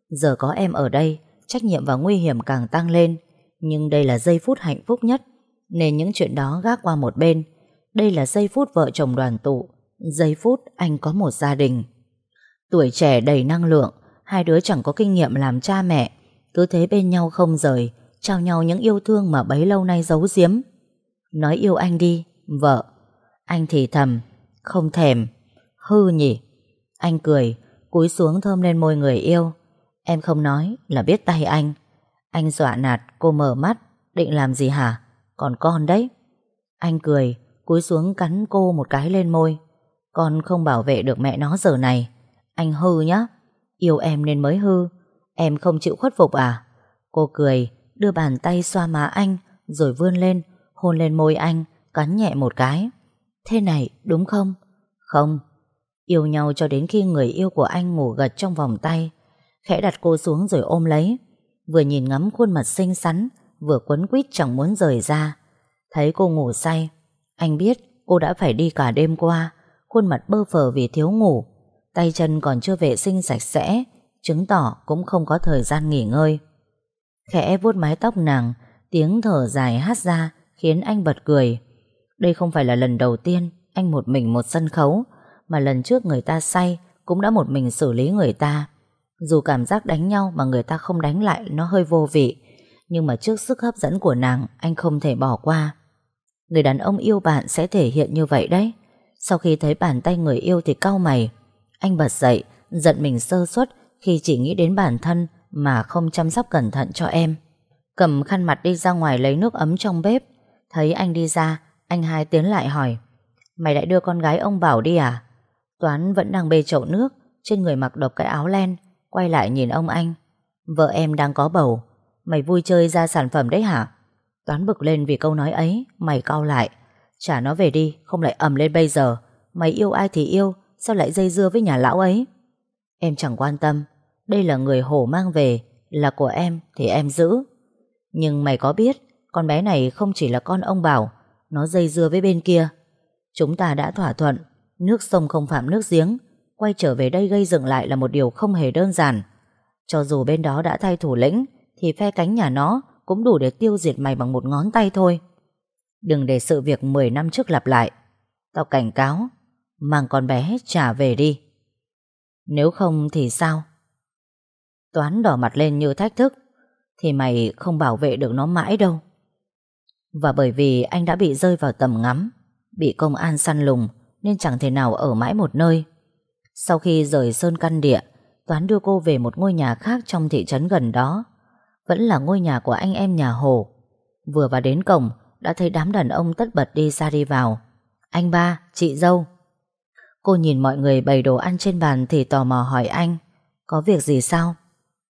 Giờ có em ở đây Trách nhiệm và nguy hiểm càng tăng lên. Nhưng đây là giây phút hạnh phúc nhất Nên những chuyện đó gác qua một bên. Đây là giây phút vợ chồng đoàn tụ Giây phút anh có một gia đình. Tuổi trẻ đầy năng lượng Hai đứa chẳng có kinh nghiệm làm cha mẹ. Cứ thế bên nhau không rời Trao nhau những yêu thương mà bấy lâu nay giấu giếm. Nói yêu anh đi Vợ. Anh thì thầm không thèm. Hư nhỉ. Anh cười, Cúi xuống thơm lên môi người yêu. Em không nói là biết tay anh. Anh dọa nạt, cô mở mắt. Định làm gì hả? Còn con đấy. Anh cười, Cúi xuống cắn cô một cái lên môi. Con không bảo vệ được mẹ nó giờ này. Anh hư nhá. Yêu em nên mới hư. Em không chịu khuất phục à? Cô cười, đưa bàn tay xoa má anh, Rồi vươn lên, Hôn lên môi anh, Cắn nhẹ một cái. Thế này, đúng không? Không. Yêu nhau cho đến khi người yêu của anh ngủ gật trong vòng tay. Khẽ đặt cô xuống rồi ôm lấy. Vừa nhìn ngắm khuôn mặt xinh xắn, Vừa quấn quýt chẳng muốn rời ra. Thấy cô ngủ say. Anh biết cô đã phải đi cả đêm qua. Khuôn mặt bơ phờ vì thiếu ngủ. Tay chân còn chưa vệ sinh sạch sẽ, Chứng tỏ cũng không có thời gian nghỉ ngơi. Khẽ vuốt mái tóc nàng, Tiếng thở dài hát ra Khiến anh bật cười. Đây không phải là lần đầu tiên Anh một mình một sân khấu, Mà lần trước người ta say Cũng đã một mình xử lý người ta. Dù cảm giác đánh nhau mà người ta không đánh lại Nó hơi vô vị, Nhưng mà trước sức hấp dẫn của nàng, Anh không thể bỏ qua. Người đàn ông yêu bạn sẽ thể hiện như vậy đấy. Sau khi thấy bàn tay người yêu thì cau mày. Anh bật dậy, Giận mình sơ suất Khi chỉ nghĩ đến bản thân Mà không chăm sóc cẩn thận cho em. Cầm khăn mặt đi ra ngoài lấy nước ấm trong bếp. Thấy anh đi ra anh hai tiến lại hỏi, Mày lại đưa con gái ông Bảo đi à? Toán vẫn đang bê chậu nước, Trên người mặc độc cái áo len, Quay lại nhìn ông anh, Vợ em đang có bầu, Mày vui chơi ra sản phẩm đấy hả? Toán bực lên vì câu nói ấy, Mày cau lại, Trả nó về đi, không lại ầm lên bây giờ, Mày yêu ai thì yêu, Sao lại dây dưa với nhà lão ấy? Em chẳng quan tâm, Đây là người hổ mang về, Là của em thì em giữ. Nhưng mày có biết, Con bé này không chỉ là con ông Bảo nó dây dưa với bên kia. Chúng ta đã thỏa thuận, Nước sông không phạm nước giếng, Quay trở về đây gây dựng lại là một điều không hề đơn giản. Cho dù bên đó đã thay thủ lĩnh, Thì phe cánh nhà nó Cũng đủ để tiêu diệt mày bằng một ngón tay thôi. Đừng để sự việc 10 năm trước lặp lại. Tao cảnh cáo, Mang con bé trả về đi. Nếu không thì sao? Toán đỏ mặt lên như thách thức, Thì mày không bảo vệ được nó mãi đâu. Và bởi vì anh đã bị rơi vào tầm ngắm Bị công an săn lùng Nên chẳng thể nào ở mãi một nơi. Sau khi rời Sơn Căn Địa Toán đưa cô về một ngôi nhà khác Trong thị trấn gần đó. Vẫn là ngôi nhà của anh em nhà Hồ. Vừa vào đến cổng Đã thấy đám đàn ông tất bật đi ra đi vào. Anh ba, chị dâu. Cô nhìn mọi người bày đồ ăn trên bàn Thì tò mò hỏi anh Có việc gì sao?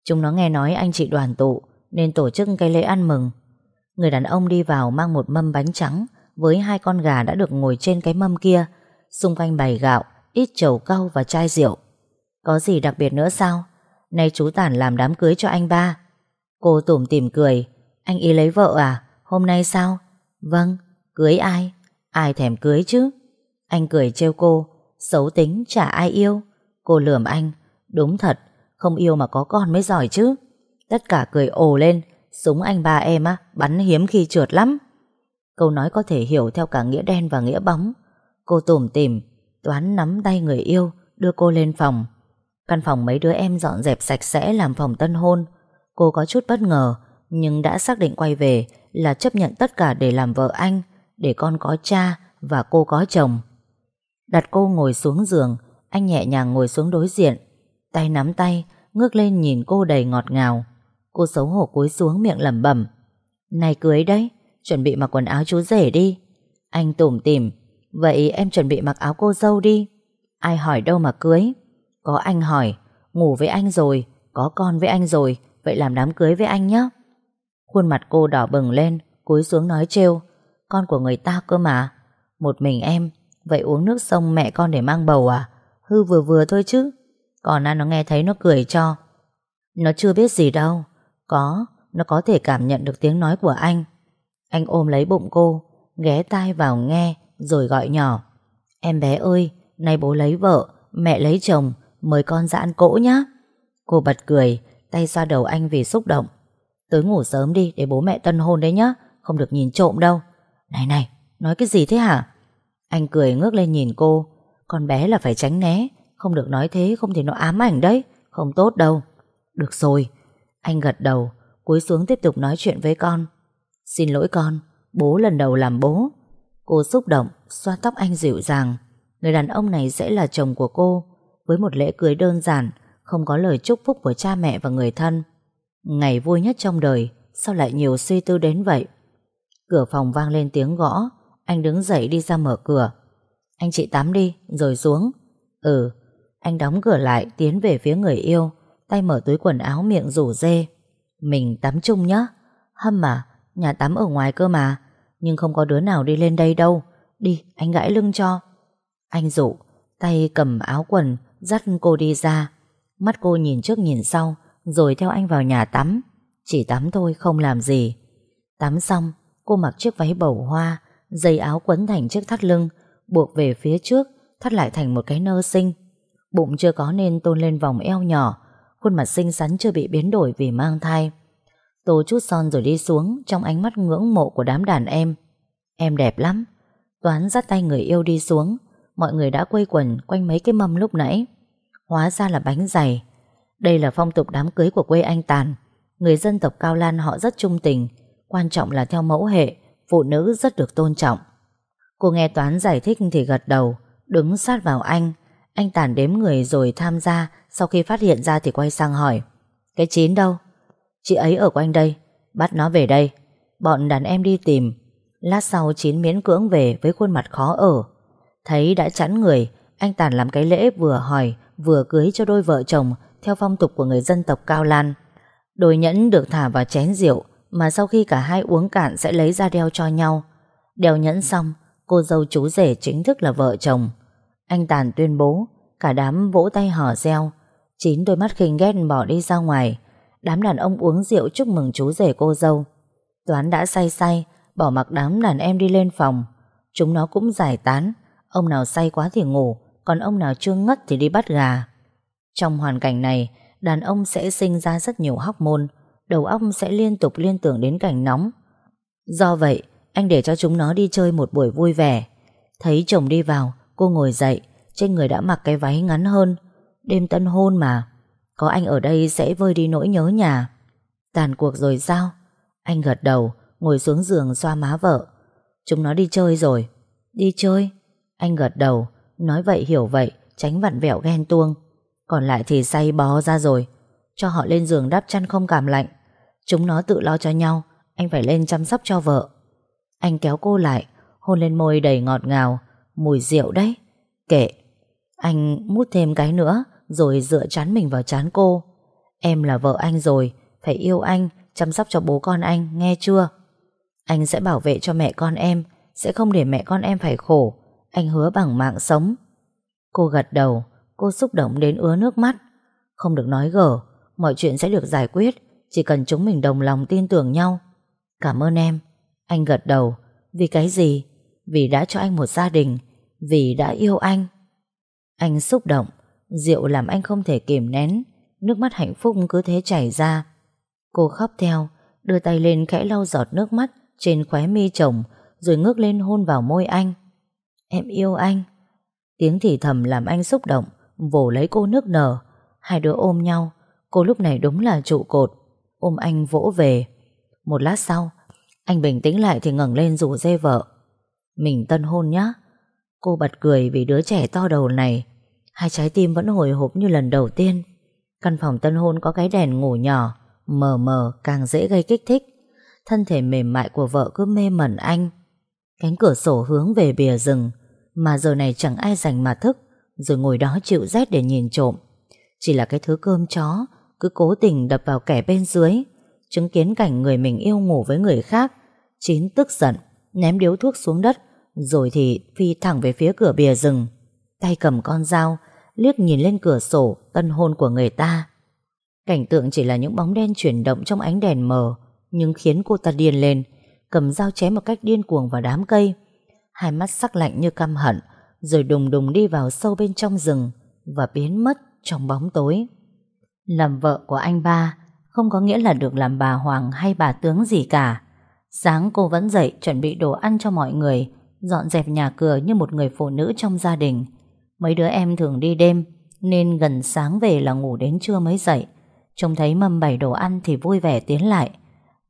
Chúng nó nghe nói anh chị đoàn tụ Nên tổ chức cái lễ ăn mừng. Người đàn ông đi vào mang một mâm bánh trắng Với hai con gà đã được ngồi trên cái mâm kia. Xung quanh bày gạo, Ít chầu cau và chai rượu. Có gì đặc biệt nữa sao? Nay chú Tản làm đám cưới cho anh ba. Cô tủm tìm cười. Anh ý lấy vợ à? Hôm nay sao? Vâng Cưới ai? Ai thèm cưới chứ? Anh cười trêu cô. Xấu tính, chả ai yêu. Cô lườm anh. Đúng thật, Không yêu mà có con mới giỏi chứ. Tất cả cười ồ lên. Súng anh ba em á, Bắn hiếm khi trượt lắm. Câu nói có thể hiểu theo cả nghĩa đen và nghĩa bóng. Cô tủm tìm Toán nắm tay người yêu, Đưa cô lên phòng. Căn phòng mấy đứa em dọn dẹp sạch sẽ làm phòng tân hôn. Cô có chút bất ngờ, Nhưng đã xác định quay về Là chấp nhận tất cả để làm vợ anh, Để con có cha Và cô có chồng. Đặt cô ngồi xuống giường, Anh nhẹ nhàng ngồi xuống đối diện. Tay nắm tay, Ngước lên nhìn cô đầy ngọt ngào. Cô xấu hổ cúi xuống miệng lẩm bẩm. Này cưới đấy, Chuẩn bị mặc quần áo chú rể đi. Anh tủm tỉm, Vậy em chuẩn bị mặc áo cô dâu đi. Ai hỏi đâu mà cưới? Có anh hỏi, Ngủ với anh rồi, Có con với anh rồi, Vậy làm đám cưới với anh nhé Khuôn mặt cô đỏ bừng lên, Cúi xuống nói trêu, Con của người ta cơ mà. Một mình em, Vậy uống nước sông mẹ con để mang bầu à? Hư vừa vừa thôi chứ. Còn ăn nó nghe thấy nó cười cho. Nó chưa biết gì đâu. Có, nó có thể cảm nhận được tiếng nói của anh. Anh ôm lấy bụng cô Ghé tai vào nghe Rồi gọi nhỏ. Em bé ơi, nay bố lấy vợ Mẹ lấy chồng, mời con ra ăn cỗ nhá. Cô bật cười Tay xoa đầu anh vì xúc động. Tới ngủ sớm đi để bố mẹ tân hôn đấy nhá Không được nhìn trộm đâu. Này này, nói cái gì thế hả? Anh cười ngước lên nhìn cô. Con bé là phải tránh né Không được nói thế không thì nó ám ảnh đấy Không tốt đâu. Được rồi anh gật đầu, Cúi xuống tiếp tục nói chuyện với con. Xin lỗi con, Bố lần đầu làm bố. Cô xúc động, Xoa tóc anh dịu dàng. Người đàn ông này sẽ là chồng của cô, Với một lễ cưới đơn giản, Không có lời chúc phúc của cha mẹ và người thân. Ngày vui nhất trong đời, Sao lại nhiều suy tư đến vậy? Cửa phòng vang lên tiếng gõ, Anh đứng dậy đi ra mở cửa. Anh chị tắm đi, rồi xuống. Ừ Anh đóng cửa lại, tiến về phía người yêu. Tay mở túi quần áo miệng rủ dê. Mình tắm chung nhá. Hâm mà, Nhà tắm ở ngoài cơ mà. Nhưng không có đứa nào đi lên đây đâu. Đi, anh gãi lưng cho. Anh rủ Tay cầm áo quần, Dắt cô đi ra. Mắt cô nhìn trước nhìn sau, Rồi theo anh vào nhà tắm. Chỉ tắm thôi, không làm gì. Tắm xong, cô mặc chiếc váy bầu hoa Dây áo quấn thành chiếc thắt lưng, Buộc về phía trước, Thắt lại thành một cái nơ xinh. Bụng chưa có nên tôn lên vòng eo nhỏ Khuôn mặt xinh xắn chưa bị biến đổi vì mang thai. Tô chút son rồi đi xuống, Trong ánh mắt ngưỡng mộ của đám đàn em. Em đẹp lắm. Toán dắt tay người yêu đi xuống. Mọi người đã quây quần quanh mấy cái mâm lúc nãy. Hóa ra là bánh dày. Đây là phong tục đám cưới của quê anh Tàn. Người dân tộc Cao Lan họ rất trung tình. Quan trọng là theo mẫu hệ, Phụ nữ rất được tôn trọng. Cô nghe Toán giải thích thì gật đầu, Đứng sát vào anh. Anh Tàn đếm người rồi tham gia sau khi phát hiện ra thì quay sang hỏi, Cái chín đâu? Chị ấy ở quanh đây, Bắt nó về đây. Bọn đàn em đi tìm, Lát sau Chín miễn cưỡng về với khuôn mặt khó ở. Thấy đã chắn người, Anh Tàn làm cái lễ vừa hỏi, Vừa cưới cho đôi vợ chồng Theo phong tục của người dân tộc Cao Lan. Đôi nhẫn được thả vào chén rượu, Mà sau khi cả hai uống cạn Sẽ lấy ra đeo cho nhau. Đeo nhẫn xong, Cô dâu chú rể chính thức là vợ chồng. Anh Tàn tuyên bố, Cả đám vỗ tay hò reo Chín đôi mắt khinh ghét bỏ đi ra ngoài. Đám đàn ông uống rượu chúc mừng chú rể cô dâu. Toán đã say say, Bỏ mặc đám đàn em đi lên phòng. Chúng nó cũng giải tán. Ông nào say quá thì ngủ, Còn ông nào chưa ngất thì đi bắt gà. Trong hoàn cảnh này, Đàn ông sẽ sinh ra rất nhiều hóc môn Đầu óc sẽ liên tục liên tưởng đến cảnh nóng. Do vậy, Anh để cho chúng nó đi chơi một buổi vui vẻ. Thấy chồng đi vào, Cô ngồi dậy. Trên người đã mặc cái váy ngắn hơn. Đêm tân hôn mà. Có anh ở đây sẽ vơi đi nỗi nhớ nhà. Tàn cuộc rồi sao? Anh gật đầu, Ngồi xuống giường xoa má vợ. Chúng nó đi chơi rồi. Đi chơi? Anh gật đầu, Nói vậy hiểu vậy, Tránh vặn vẹo ghen tuông. Còn lại thì say bó ra rồi. Cho họ lên giường đắp chăn không cảm lạnh. Chúng nó tự lo cho nhau, Anh phải lên chăm sóc cho vợ. Anh kéo cô lại, Hôn lên môi đầy ngọt ngào. Mùi rượu đấy. Kệ. Anh mút thêm cái nữa. Rồi dựa chán mình vào chán cô. Em là vợ anh rồi, Phải yêu anh, Chăm sóc cho bố con anh, Nghe chưa? Anh sẽ bảo vệ cho mẹ con em, Sẽ không để mẹ con em phải khổ. Anh hứa bằng mạng sống. Cô gật đầu, Cô xúc động đến ứa nước mắt. Không được nói gở, Mọi chuyện sẽ được giải quyết, Chỉ cần chúng mình đồng lòng tin tưởng nhau. Cảm ơn em. Anh gật đầu. Vì cái gì? Vì đã cho anh một gia đình. Vì đã yêu anh. Anh xúc động. Rượu làm anh không thể kiềm nén Nước mắt hạnh phúc cứ thế chảy ra Cô khóc theo Đưa tay lên khẽ lau giọt nước mắt trên khóe mi chồng rồi ngước lên hôn vào môi anh. Em yêu anh. Tiếng thì thầm làm anh xúc động, vồ lấy cô nước nở. Hai đứa ôm nhau, cô lúc này đúng là trụ cột. Ôm anh vỗ về. Một lát sau, anh bình tĩnh lại thì ngẩng lên rủ dê vợ. Mình tân hôn nhá. Cô bật cười vì đứa trẻ to đầu này. Hai trái tim vẫn hồi hộp như lần đầu tiên. Căn phòng tân hôn có cái đèn ngủ nhỏ, mờ mờ càng dễ gây kích thích. Thân thể mềm mại của vợ cứ mê mẩn anh Cánh cửa sổ hướng về bìa rừng Mà giờ này chẳng ai dành mà thức Rồi ngồi đó chịu rét để nhìn trộm Chỉ là cái thứ cơm chó Cứ cố tình đập vào kẻ bên dưới Chứng kiến cảnh người mình yêu ngủ với người khác Chín tức giận Ném điếu thuốc xuống đất Rồi thì phi thẳng về phía cửa bìa rừng Tay cầm con dao Liếc nhìn lên cửa sổ, Tân hôn của người ta. Cảnh tượng chỉ là những bóng đen chuyển động trong ánh đèn mờ, Nhưng khiến cô ta điên lên, Cầm dao chém một cách điên cuồng vào đám cây. Hai mắt sắc lạnh như căm hận, Rồi đùng đùng đi vào sâu bên trong rừng Và biến mất trong bóng tối. Làm vợ của anh ba, Không có nghĩa là được làm bà Hoàng hay bà tướng gì cả. Sáng cô vẫn dậy chuẩn bị đồ ăn cho mọi người, Dọn dẹp nhà cửa như một người phụ nữ trong gia đình. Mấy đứa em thường đi đêm Nên gần sáng về là ngủ đến trưa mới dậy. Trông thấy mâm bày đồ ăn thì vui vẻ tiến lại.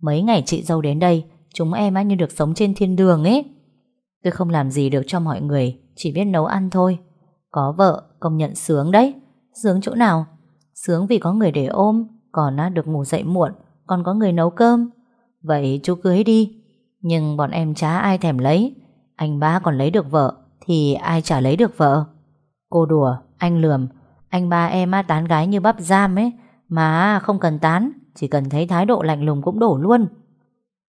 Mấy ngày chị dâu đến đây Chúng em á như được sống trên thiên đường ấy. Tôi không làm gì được cho mọi người Chỉ biết nấu ăn thôi. Có vợ công nhận sướng đấy. Sướng chỗ nào? Sướng vì có người để ôm Còn á, được ngủ dậy muộn Còn có người nấu cơm. Vậy chú cưới đi. Nhưng bọn em chả ai thèm lấy. Anh ba còn lấy được vợ Thì ai chả lấy được vợ? Cô đùa, anh lườm. Anh ba em á tán gái như bắp giam ấy. Mà không cần tán Chỉ cần thấy thái độ lạnh lùng cũng đổ luôn.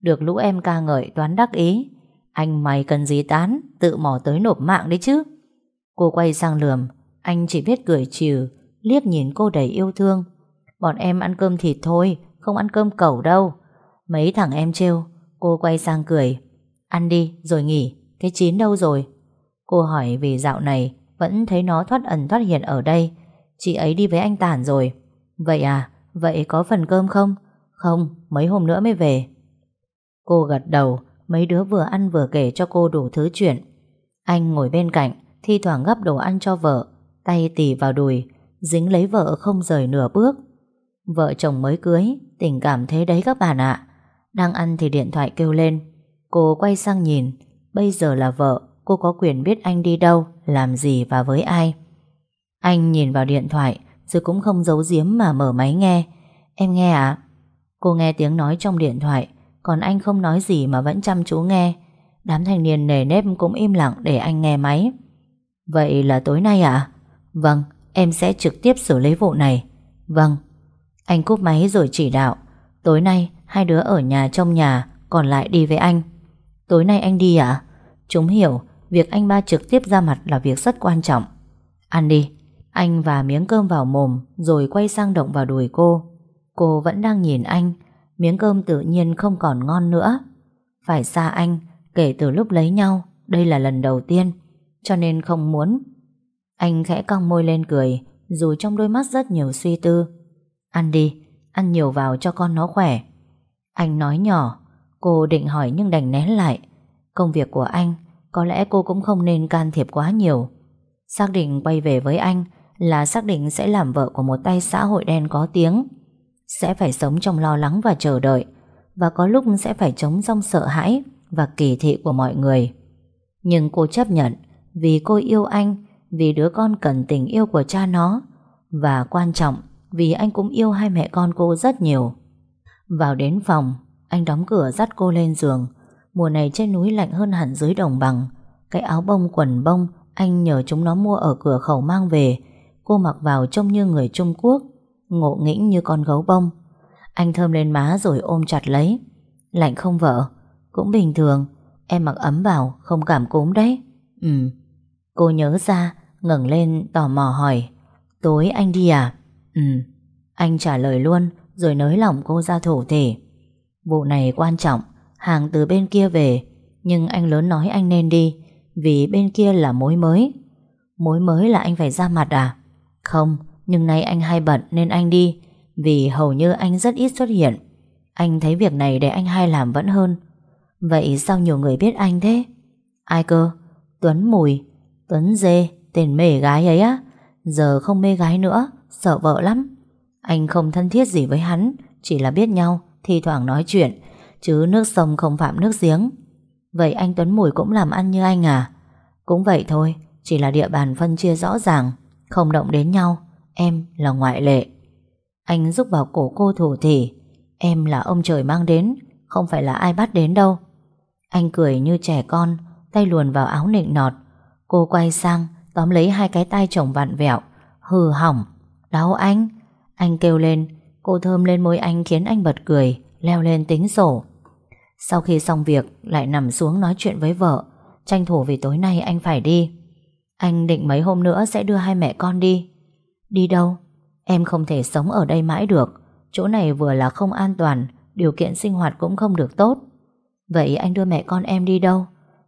Được lũ em ca ngợi toán đắc ý. Anh mày cần gì tán Tự mò tới nộp mạng đấy chứ. Cô quay sang lườm. Anh chỉ biết cười trừ Liếc nhìn cô đầy yêu thương. Bọn em ăn cơm thịt thôi Không ăn cơm cẩu đâu. Mấy thằng em trêu Cô quay sang cười. Ăn đi rồi nghỉ. Cái chín đâu rồi? Cô hỏi vì dạo này vẫn thấy nó thoát ẩn thoát hiện ở đây. Chị ấy đi với anh Tản rồi. Vậy à Vậy có phần cơm không? Không, mấy hôm nữa mới về. Cô gật đầu, Mấy đứa vừa ăn vừa kể cho cô đủ thứ chuyện. Anh ngồi bên cạnh, Thi thoảng gấp đồ ăn cho vợ, Tay tỉ vào đùi, Dính lấy vợ không rời nửa bước. Vợ chồng mới cưới, Tình cảm thế đấy các bạn ạ. Đang ăn thì điện thoại kêu lên. Cô quay sang nhìn, Bây giờ là vợ. Cô có quyền biết anh đi đâu, Làm gì và với ai. Anh nhìn vào điện thoại Rồi cũng không giấu giếm mà mở máy nghe. Em nghe ạ. Cô nghe tiếng nói trong điện thoại, Còn anh không nói gì mà vẫn chăm chú nghe. Đám thanh niên nề nếp cũng im lặng để anh nghe máy. Vậy là tối nay ạ? Vâng Em sẽ trực tiếp xử lý vụ này. Vâng. Anh cúp máy rồi chỉ đạo. Tối nay, Hai đứa ở nhà trong nhà, Còn lại đi với anh. Tối nay anh đi à Chúng hiểu. Việc anh ba trực tiếp ra mặt là việc rất quan trọng. Ăn đi. Anh và miếng cơm vào mồm, Rồi quay sang động vào đùi cô. Cô vẫn đang nhìn anh. Miếng cơm tự nhiên không còn ngon nữa. Phải xa anh, Kể từ lúc lấy nhau, Đây là lần đầu tiên, Cho nên không muốn. Anh khẽ cong môi lên cười, Dù trong đôi mắt rất nhiều suy tư. Ăn đi, Ăn nhiều vào cho con nó khỏe. Anh nói nhỏ, Cô định hỏi nhưng đành nén lại. Công việc của anh có lẽ cô cũng không nên can thiệp quá nhiều. Xác định quay về với anh Là xác định sẽ làm vợ của một tay xã hội đen có tiếng. Sẽ phải sống trong lo lắng và chờ đợi, Và có lúc sẽ phải chống rong sợ hãi Và kỳ thị của mọi người. Nhưng cô chấp nhận Vì cô yêu anh, Vì đứa con cần tình yêu của cha nó, Và quan trọng Vì anh cũng yêu hai mẹ con cô rất nhiều. Vào đến phòng, Anh đóng cửa dắt cô lên giường. Mùa này trên núi lạnh hơn hẳn dưới đồng bằng. Cái áo bông quần bông Anh nhờ chúng nó mua ở cửa khẩu mang về. Cô mặc vào trông như người Trung Quốc Ngộ nghĩnh như con gấu bông. Anh thơm lên má rồi ôm chặt lấy. Lạnh không vợ Cũng bình thường. Em mặc ấm vào không cảm cúm đấy. Ừ. Cô nhớ ra ngẩng lên tò mò hỏi. Tối anh đi à? Ừ. Anh trả lời luôn rồi nới lỏng cô ra thổ thể. Vụ này quan trọng, hàng từ bên kia về, nhưng anh lớn nói anh nên đi, vì bên kia là mối mới. Mối mới là anh phải ra mặt à? Không, nhưng nay anh hay bận nên anh đi, vì hầu như anh rất ít xuất hiện. Anh thấy việc này để anh hay làm vẫn hơn. Vậy sao nhiều người biết anh thế? Ai cơ? Tuấn Mùi, Tuấn Dê, tên mê gái ấy á. Giờ không mê gái nữa, sợ vợ lắm. Anh không thân thiết gì với hắn Chỉ là biết nhau Thì thoảng nói chuyện Chứ nước sông không phạm nước giếng. Vậy anh Tuấn Mùi cũng làm ăn như anh à? Cũng vậy thôi, Chỉ là địa bàn phân chia rõ ràng, Không động đến nhau. Em là ngoại lệ. Anh giúp vào cổ cô thủ thỉ. Em là ông trời mang đến, Không phải là ai bắt đến đâu. Anh cười như trẻ con, Tay luồn vào áo nịnh nọt. Cô quay sang, Tóm lấy hai cái tay chồng vặn vẹo. Hừ hỏng, Đau anh. Anh kêu lên, Cô thơm lên môi anh khiến anh bật cười. Leo lên tính sổ. Sau khi xong việc, Lại nằm xuống nói chuyện với vợ. Tranh thủ vì tối nay anh phải đi. Anh định mấy hôm nữa sẽ đưa hai mẹ con đi. Đi đâu? Em không thể sống ở đây mãi được. Chỗ này vừa là không an toàn, Điều kiện sinh hoạt cũng không được tốt. Vậy anh đưa mẹ con em đi đâu?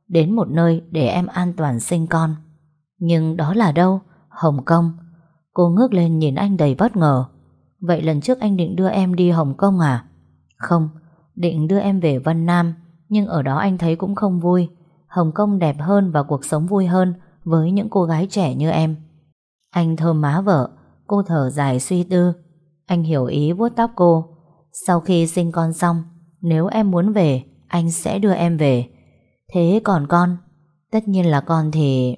Đến một nơi để em an toàn sinh con. Nhưng đó là đâu? Hồng Kông. Cô ngước lên nhìn anh đầy bất ngờ. Vậy lần trước anh định đưa em đi Hồng Kông à? Không, Định đưa em về Vân Nam, Nhưng ở đó anh thấy cũng không vui. Hồng Kông đẹp hơn và cuộc sống vui hơn Với những cô gái trẻ như em. Anh thơm má vợ, Cô thở dài suy tư. Anh hiểu ý vuốt tóc cô. Sau khi sinh con xong, Nếu em muốn về, Anh sẽ đưa em về. Thế còn con? Tất nhiên là con thì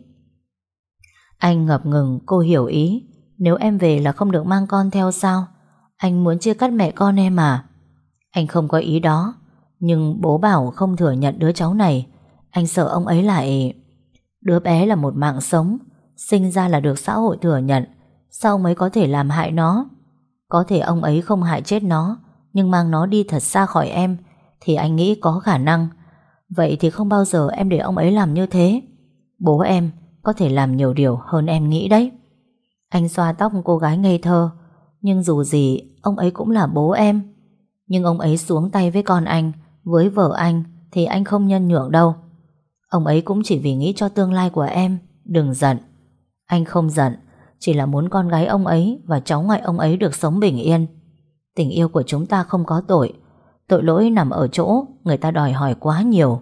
Anh ngập ngừng, cô hiểu ý. Nếu em về là không được mang con theo sao? Anh muốn chia cắt mẹ con em à? Anh không có ý đó. Nhưng bố bảo không thừa nhận đứa cháu này. Anh sợ ông ấy lại Đứa bé là một mạng sống. Sinh ra là được xã hội thừa nhận. Sao mới có thể làm hại nó? Có thể ông ấy không hại chết nó, Nhưng mang nó đi thật xa khỏi em, Thì anh nghĩ có khả năng. Vậy thì không bao giờ em để ông ấy làm như thế. Bố em Có thể làm nhiều điều hơn em nghĩ đấy. Anh xoa tóc cô gái ngây thơ. Nhưng dù gì, Ông ấy cũng là bố em. Nhưng ông ấy xuống tay với con anh. Với vợ anh Thì anh không nhân nhượng đâu. Ông ấy cũng chỉ vì nghĩ cho tương lai của em. Đừng giận. Anh không giận. Chỉ là muốn con gái ông ấy Và cháu ngoại ông ấy được sống bình yên. Tình yêu của chúng ta không có tội. Tội lỗi nằm ở chỗ Người ta đòi hỏi quá nhiều.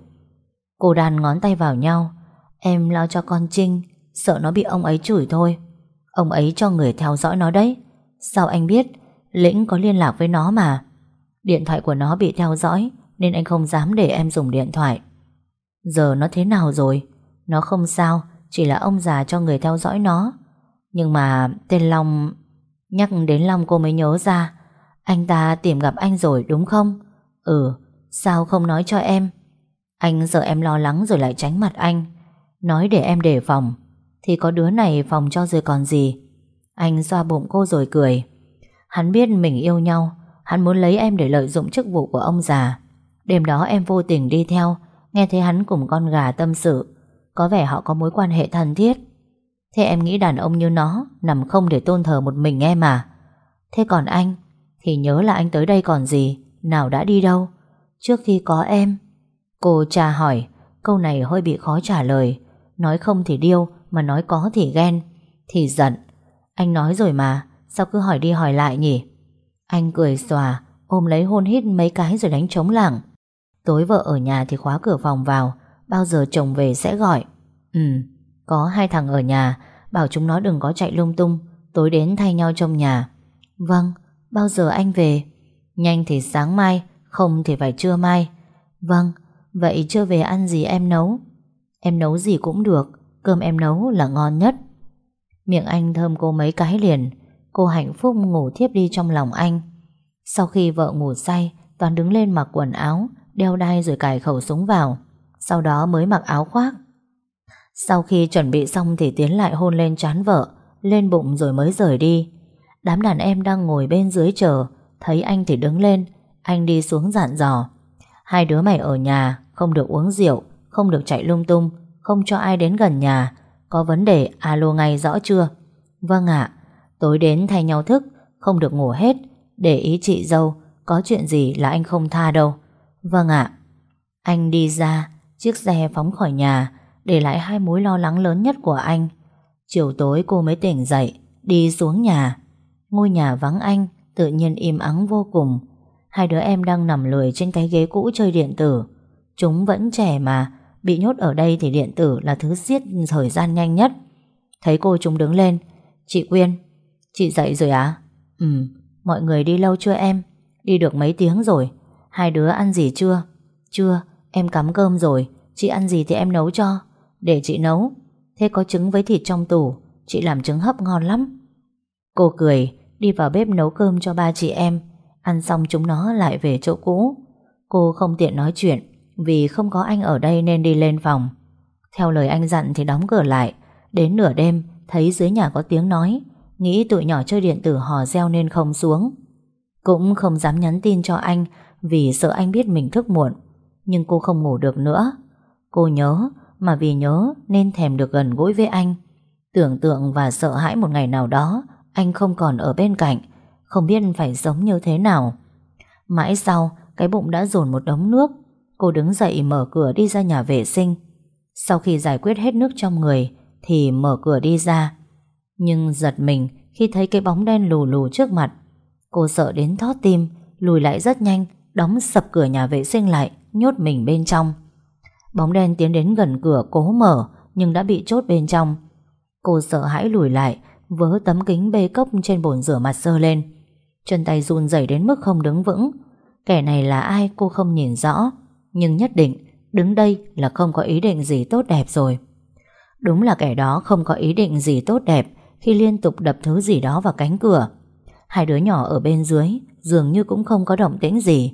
Cô đàn ngón tay vào nhau. Em lo cho con Trinh. Sợ nó bị ông ấy chửi thôi. Ông ấy cho người theo dõi nó đấy. Sao anh biết? Lĩnh có liên lạc với nó mà. Điện thoại của nó bị theo dõi, Nên anh không dám để em dùng điện thoại. Giờ nó thế nào rồi? Nó không sao, Chỉ là ông già cho người theo dõi nó. Nhưng mà tên Long, Nhắc đến Long cô mới nhớ ra. Anh ta tìm gặp anh rồi, đúng không? Ừ Sao không nói cho em? Anh sợ em lo lắng rồi lại tránh mặt anh. Nói để em đề phòng, Thì có đứa này phòng cho rồi còn gì? Anh xoa bụng cô rồi cười. Hắn biết mình yêu nhau Hắn muốn lấy em để lợi dụng chức vụ của ông già. Đêm đó em vô tình đi theo, Nghe thấy hắn cùng con gà tâm sự. Có vẻ họ có mối quan hệ thân thiết. Thế em nghĩ đàn ông như nó Nằm không để tôn thờ một mình em à? Thế còn anh, Thì nhớ là anh tới đây còn gì, Nào đã đi đâu? Trước khi có em, Cô cha hỏi, Câu này hơi bị khó trả lời. Nói không thì điêu, Mà nói có thì ghen. Thì giận. Anh nói rồi mà, Sao cứ hỏi đi hỏi lại nhỉ? Anh cười xòa Ôm lấy hôn hít mấy cái rồi đánh trống lảng Tối vợ ở nhà thì khóa cửa phòng vào Bao giờ chồng về sẽ gọi. Ừ có hai thằng ở nhà Bảo chúng nó đừng có chạy lung tung Tối đến thay nhau trong nhà. Vâng, bao giờ anh về? Nhanh thì sáng mai Không thì phải trưa mai. Vâng, vậy chưa về ăn gì em nấu? Em nấu gì cũng được Cơm em nấu là ngon nhất. Miệng anh thơm cô mấy cái liền. Cô hạnh phúc ngủ thiếp đi trong lòng anh Sau khi vợ ngủ say Toàn đứng lên mặc quần áo Đeo đai rồi cài khẩu súng vào Sau đó mới mặc áo khoác sau khi chuẩn bị xong thì Tiến lại hôn lên trán vợ, lên bụng rồi mới rời đi. Đám đàn em đang ngồi bên dưới chờ, thấy anh thì đứng lên, anh đi xuống dặn dò. Hai đứa mày ở nhà, không được uống rượu, không được chạy lung tung, không cho ai đến gần nhà. Có vấn đề alo ngay rõ chưa? Vâng ạ, tối đến thay nhau thức, không được ngủ hết, để ý chị dâu, có chuyện gì là anh không tha đâu. Vâng ạ. Anh đi ra, chiếc xe phóng khỏi nhà, để lại hai mối lo lắng lớn nhất của anh. Chiều tối cô mới tỉnh dậy, đi xuống nhà. Ngôi nhà vắng anh, tự nhiên im ắng vô cùng. Hai đứa em đang nằm lười trên cái ghế cũ chơi điện tử. Chúng vẫn trẻ mà, bị nhốt ở đây thì điện tử là thứ giết thời gian nhanh nhất. Thấy cô chúng đứng lên. Chị Quyên, chị dậy rồi à? Ừ, mọi người đi lâu chưa em? Đi được mấy tiếng rồi. Hai đứa ăn gì chưa? Chưa, em cắm cơm rồi. Chị ăn gì thì em nấu cho. Để chị nấu Thế có trứng với thịt trong tủ Chị làm trứng hấp ngon lắm Cô cười đi vào bếp nấu cơm cho ba chị em Ăn xong chúng nó lại về chỗ cũ Cô không tiện nói chuyện Vì không có anh ở đây nên đi lên phòng Theo lời anh dặn thì đóng cửa lại Đến nửa đêm Thấy dưới nhà có tiếng nói Nghĩ tụi nhỏ chơi điện tử hò reo nên không xuống. Cũng không dám nhắn tin cho anh Vì sợ anh biết mình thức muộn. Nhưng cô không ngủ được nữa. Cô nhớ, Mà vì nhớ nên thèm được gần gũi với anh. Tưởng tượng và sợ hãi một ngày nào đó, Anh không còn ở bên cạnh, Không biết phải sống như thế nào. Mãi sau, Cái bụng đã dồn một đống nước. Cô đứng dậy mở cửa đi ra nhà vệ sinh. Sau khi giải quyết hết nước trong người, Thì mở cửa đi ra. Nhưng giật mình Khi thấy cái bóng đen lù lù trước mặt. Cô sợ đến thót tim, Lùi lại rất nhanh, Đóng sập cửa nhà vệ sinh lại, Nhốt mình bên trong. Bóng đen tiến đến gần cửa cố mở, Nhưng đã bị chốt bên trong. Cô sợ hãi lùi lại, Vớ tấm kính bê cốc trên bồn rửa mặt sơ lên. Chân tay run rẩy đến mức không đứng vững. Kẻ này là ai cô không nhìn rõ, Nhưng nhất định Đứng đây là không có ý định gì tốt đẹp rồi. Đúng là kẻ đó không có ý định gì tốt đẹp khi liên tục đập thứ gì đó vào cánh cửa. Hai đứa nhỏ ở bên dưới Dường như cũng không có động tĩnh gì,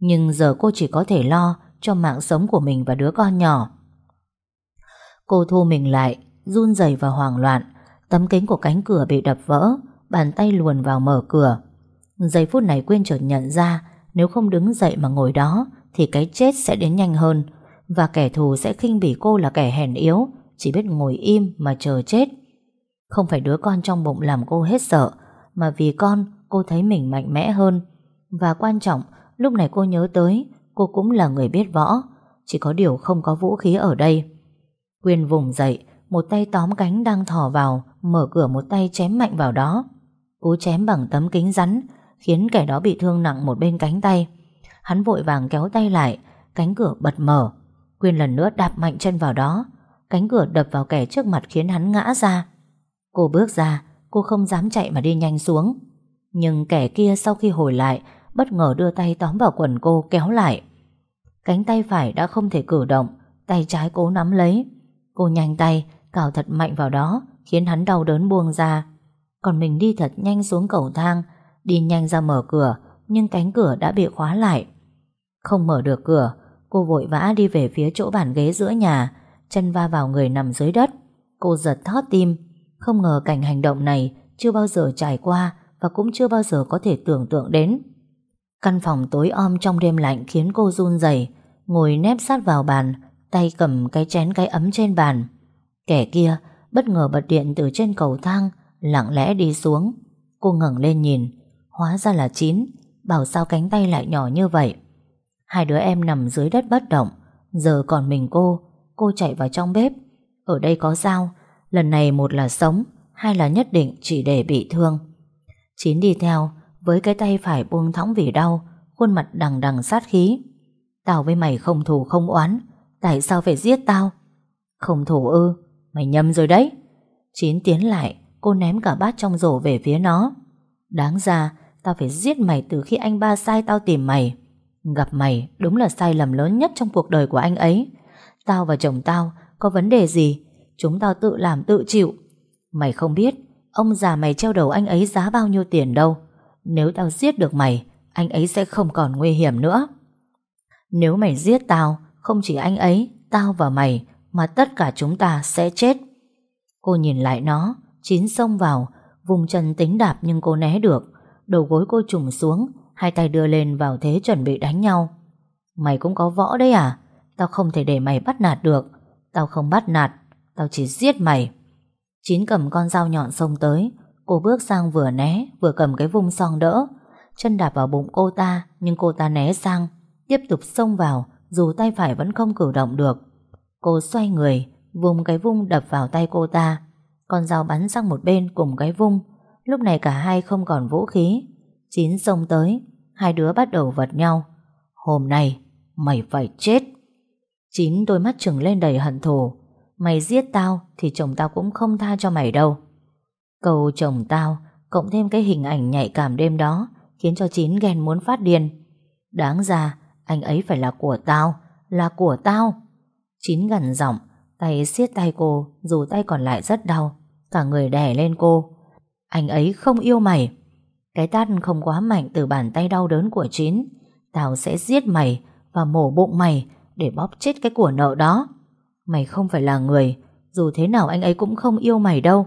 Nhưng giờ cô chỉ có thể lo Cho mạng sống của mình và đứa con nhỏ. Cô thu mình lại, Run rẩy và hoảng loạn. Tấm kính của cánh cửa bị đập vỡ, Bàn tay luồn vào mở cửa. Giây phút này quên chợt nhận ra Nếu không đứng dậy mà ngồi đó Thì cái chết sẽ đến nhanh hơn Và kẻ thù sẽ khinh bỉ cô là kẻ hèn yếu, Chỉ biết ngồi im mà chờ chết. Không phải đứa con trong bụng làm cô hết sợ, Mà vì con, cô thấy mình mạnh mẽ hơn. Và quan trọng, Lúc này cô nhớ tới, Cô cũng là người biết võ, Chỉ có điều không có vũ khí ở đây. Quyên vùng dậy, Một tay tóm cánh đang thò vào, Mở cửa một tay chém mạnh vào đó. Cú chém bằng tấm kính rắn, Khiến kẻ đó bị thương nặng một bên cánh tay. Hắn vội vàng kéo tay lại, Cánh cửa bật mở. Quyên lần nữa đạp mạnh chân vào đó. Cánh cửa đập vào kẻ trước mặt khiến hắn ngã ra. Cô bước ra, Cô không dám chạy mà đi nhanh xuống. Nhưng kẻ kia sau khi hồi lại, Bất ngờ đưa tay tóm vào quần cô kéo lại. Cánh tay phải đã không thể cử động, Tay trái cố nắm lấy. Cô nhanh tay, cào thật mạnh vào đó, Khiến hắn đau đớn buông ra. Còn mình đi thật nhanh xuống cầu thang, Đi nhanh ra mở cửa, Nhưng cánh cửa đã bị khóa lại. Không mở được cửa, Cô vội vã đi về phía chỗ bàn ghế giữa nhà, Chân va vào người nằm dưới đất. Cô giật thót tim không ngờ cảnh hành động này Chưa bao giờ trải qua Và cũng chưa bao giờ có thể tưởng tượng đến. Căn phòng tối om trong đêm lạnh Khiến cô run rẩy, Ngồi nép sát vào bàn, Tay cầm cái chén cái ấm trên bàn. Kẻ kia bất ngờ bật điện từ trên cầu thang, Lặng lẽ đi xuống. Cô ngẩng lên nhìn, Hóa ra là Chín, Bảo sao cánh tay lại nhỏ như vậy. Hai đứa em nằm dưới đất bất động, Giờ còn mình cô Cô chạy vào trong bếp. Ở đây có dao Lần này một là sống, Hai là nhất định chỉ để bị thương. Chín đi theo, Với cái tay phải buông thõng vì đau, Khuôn mặt đằng đằng sát khí. Tao với mày không thù không oán, Tại sao phải giết tao? Không thù ư, Mày nhầm rồi đấy. Chín tiến lại, Cô ném cả bát trong rổ về phía nó. Đáng ra, Tao phải giết mày từ khi anh ba sai tao tìm mày. Gặp mày đúng là sai lầm lớn nhất trong cuộc đời của anh ấy. Tao và chồng tao có vấn đề gì Chúng tao tự làm tự chịu. Mày không biết, Ông già mày treo đầu anh ấy giá bao nhiêu tiền đâu. Nếu tao giết được mày, Anh ấy sẽ không còn nguy hiểm nữa. Nếu mày giết tao, Không chỉ anh ấy, Tao và mày, Mà tất cả chúng ta sẽ chết. Cô nhìn lại nó, Chín xông vào, Vùng chân tính đạp nhưng cô né được. Đầu gối cô trùng xuống, Hai tay đưa lên vào thế chuẩn bị đánh nhau. Mày cũng có võ đấy à? Tao không thể để mày bắt nạt được. Tao không bắt nạt. Tao chỉ giết mày. Chín cầm con dao nhọn xông tới. Cô bước sang vừa né, Vừa cầm cái vung song đỡ. Chân đạp vào bụng cô ta, Nhưng cô ta né sang. Tiếp tục xông vào, Dù tay phải vẫn không cử động được. Cô xoay người, Vùng cái vung đập vào tay cô ta. Con dao bắn sang một bên cùng cái vung. Lúc này cả hai không còn vũ khí. Chín xông tới, Hai đứa bắt đầu vật nhau. Hôm nay, mày phải chết. Chín đôi mắt trừng lên đầy hận thù. Mày giết tao Thì chồng tao cũng không tha cho mày đâu. Cầu chồng tao Cộng thêm cái hình ảnh nhạy cảm đêm đó Khiến cho Chín ghen muốn phát điên. Đáng ra, anh ấy phải là của tao, Là của tao. Chín gần giọng, Tay siết tay cô, Dù tay còn lại rất đau, Cả người đè lên cô. Anh ấy không yêu mày. Cái tát không quá mạnh từ bàn tay đau đớn của Chín. Tao sẽ giết mày Và mổ bụng mày Để bóp chết cái của nợ đó. Mày không phải là người, Dù thế nào anh ấy cũng không yêu mày đâu.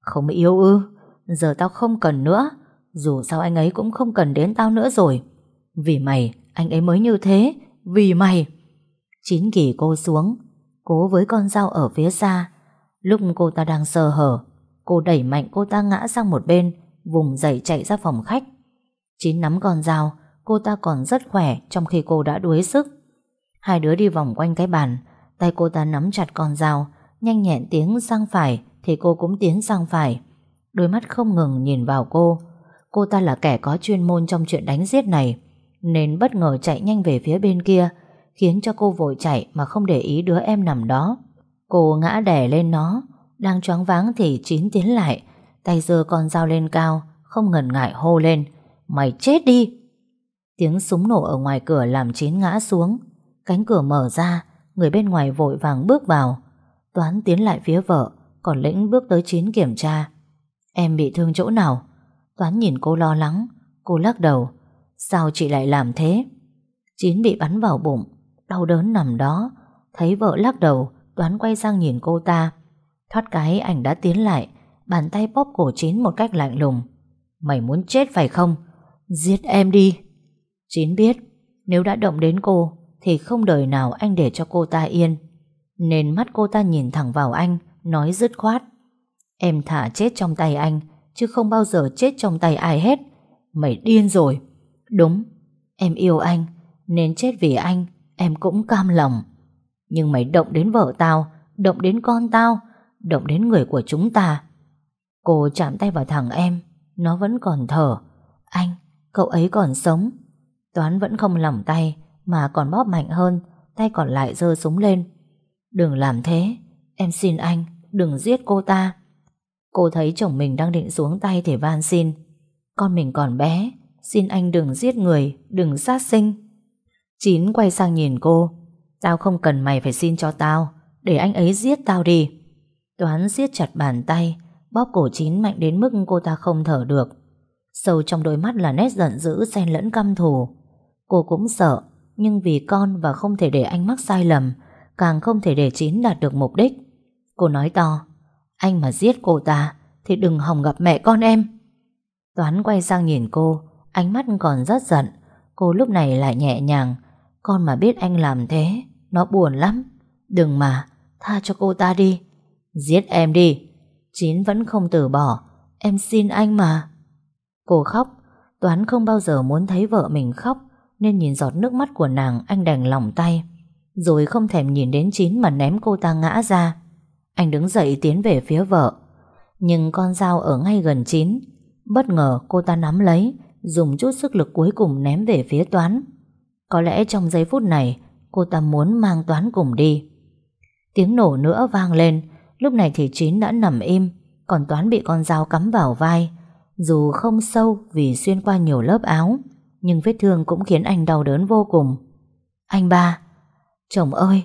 Không yêu ư? Giờ tao không cần nữa. Dù sao anh ấy cũng không cần đến tao nữa rồi. Vì mày, anh ấy mới như thế. Vì mày. Chín kỳ cô xuống, Cố với con dao ở phía xa. Lúc cô ta đang sờ hở, Cô đẩy mạnh cô ta ngã sang một bên, Vùng dậy chạy ra phòng khách. Chín nắm con dao, Cô ta còn rất khỏe trong khi cô đã đuối sức. Hai đứa đi vòng quanh cái bàn Tay cô ta nắm chặt con dao, Nhanh nhẹn tiến sang phải Thì cô cũng tiến sang phải. Đôi mắt không ngừng nhìn vào cô. Cô ta là kẻ có chuyên môn trong chuyện đánh giết này, Nên bất ngờ chạy nhanh về phía bên kia, Khiến cho cô vội chạy Mà không để ý đứa em nằm đó. Cô ngã đè lên nó, Đang choáng váng thì Chín tiến lại, Tay giơ con dao lên cao, Không ngần ngại hô lên, Mày chết đi! Tiếng súng nổ ở ngoài cửa làm Chín ngã xuống. Cánh cửa mở ra Người bên ngoài vội vàng bước vào. Toán tiến lại phía vợ, Còn Lĩnh bước tới Chín kiểm tra. Em bị thương chỗ nào? Toán nhìn cô lo lắng. Cô lắc đầu. Sao chị lại làm thế? Chín bị bắn vào bụng, Đau đớn nằm đó. Thấy vợ lắc đầu, Toán quay sang nhìn cô ta. Thoát cái ảnh đã tiến lại, Bàn tay bóp cổ Chín một cách lạnh lùng. Mày muốn chết phải không? Giết em đi. Chín biết, Nếu đã động đến cô thì không đời nào anh để cho cô ta yên. Nên mắt cô ta nhìn thẳng vào anh Nói dứt khoát. Em thả chết trong tay anh Chứ không bao giờ chết trong tay ai hết. Mày điên rồi. Đúng Em yêu anh Nên chết vì anh Em cũng cam lòng. Nhưng mày động đến vợ tao Động đến con tao Động đến người của chúng ta. Cô chạm tay vào thằng em Nó vẫn còn thở. Anh, cậu ấy còn sống. Toán vẫn không lỏng tay mà còn bóp mạnh hơn Tay còn lại giơ súng lên. Đừng làm thế Em xin anh, đừng giết cô ta. Cô thấy chồng mình đang định xuống tay thì van xin Con mình còn bé Xin anh đừng giết người Đừng sát sinh. Chín quay sang nhìn cô Tao không cần mày phải xin cho tao Để anh ấy giết tao đi. Toán siết chặt bàn tay Bóp cổ Chín mạnh đến mức cô ta không thở được. Sâu trong đôi mắt là nét giận dữ xen lẫn căm thù. Cô cũng sợ nhưng vì con và không thể để anh mắc sai lầm, Càng không thể để Chín đạt được mục đích. Cô nói to, Anh mà giết cô ta Thì đừng hòng gặp mẹ con em. Toán quay sang nhìn cô, Ánh mắt còn rất giận. Cô lúc này lại nhẹ nhàng, Con mà biết anh làm thế, Nó buồn lắm. Đừng mà, Tha cho cô ta đi. Giết em đi. Chín vẫn không từ bỏ, Em xin anh mà. Cô khóc, Toán không bao giờ muốn thấy vợ mình khóc. Nên nhìn giọt nước mắt của nàng, Anh đành lòng tay. Rồi không thèm nhìn đến Chín mà ném cô ta ngã ra. Anh đứng dậy tiến về phía vợ. Nhưng con dao ở ngay gần Chín. Bất ngờ cô ta nắm lấy, Dùng chút sức lực cuối cùng ném về phía Toán. Có lẽ trong giây phút này, Cô ta muốn mang Toán cùng đi. Tiếng nổ nữa vang lên. Lúc này thì Chín đã nằm im, Còn Toán bị con dao cắm vào vai. Dù không sâu vì xuyên qua nhiều lớp áo nhưng vết thương cũng khiến anh đau đớn vô cùng. Anh ba, Chồng ơi,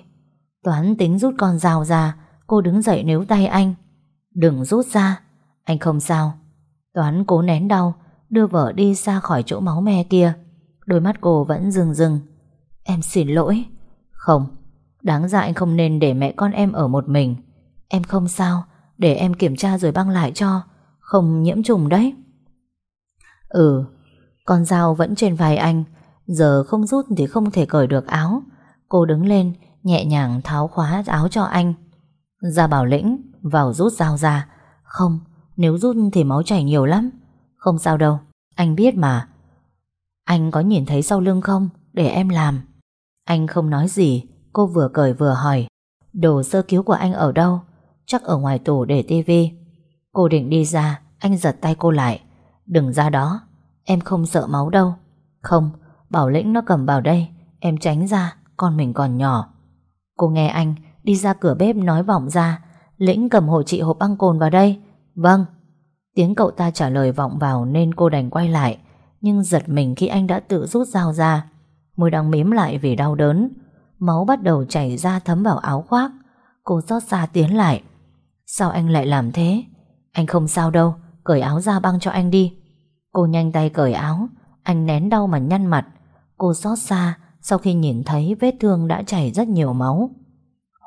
Toán tính rút con dao ra, Cô đứng dậy níu tay anh. Đừng rút ra, Anh không sao. Toán cố nén đau, Đưa vợ đi xa khỏi chỗ máu me kia. Đôi mắt cô vẫn rừng rừng Em xin lỗi. Không, Đáng ra anh không nên để mẹ con em ở một mình. Em không sao, Để em kiểm tra rồi băng lại cho. Không nhiễm trùng đấy. Ừ con dao vẫn trên vai anh, Giờ không rút thì không thể cởi được áo. Cô đứng lên, Nhẹ nhàng tháo khóa áo cho anh. Ra bảo lĩnh, Vào rút dao ra. Không, Nếu rút thì máu chảy nhiều lắm. Không sao đâu, Anh biết mà. Anh có nhìn thấy sau lưng không? Để em làm. Anh không nói gì, Cô vừa cởi vừa hỏi. Đồ sơ cứu của anh ở đâu? Chắc ở ngoài tủ để tivi. Cô định đi ra, Anh giật tay cô lại. Đừng ra đó. Em không sợ máu đâu. Không, Bảo lĩnh nó cầm vào đây, Em tránh ra, Con mình còn nhỏ. Cô nghe anh, Đi ra cửa bếp nói vọng ra, Lĩnh cầm hộ chị hộp băng cồn vào đây. Vâng. Tiếng cậu ta trả lời vọng vào nên cô đành quay lại, Nhưng giật mình khi anh đã tự rút dao ra. Môi đang mím lại vì đau đớn. Máu bắt đầu chảy ra thấm vào áo khoác. Cô xót xa tiến lại. Sao anh lại làm thế? Anh không sao đâu, Cởi áo ra băng cho anh đi. Cô nhanh tay cởi áo, Anh nén đau mà nhăn mặt. Cô xót xa sau khi nhìn thấy vết thương đã chảy rất nhiều máu.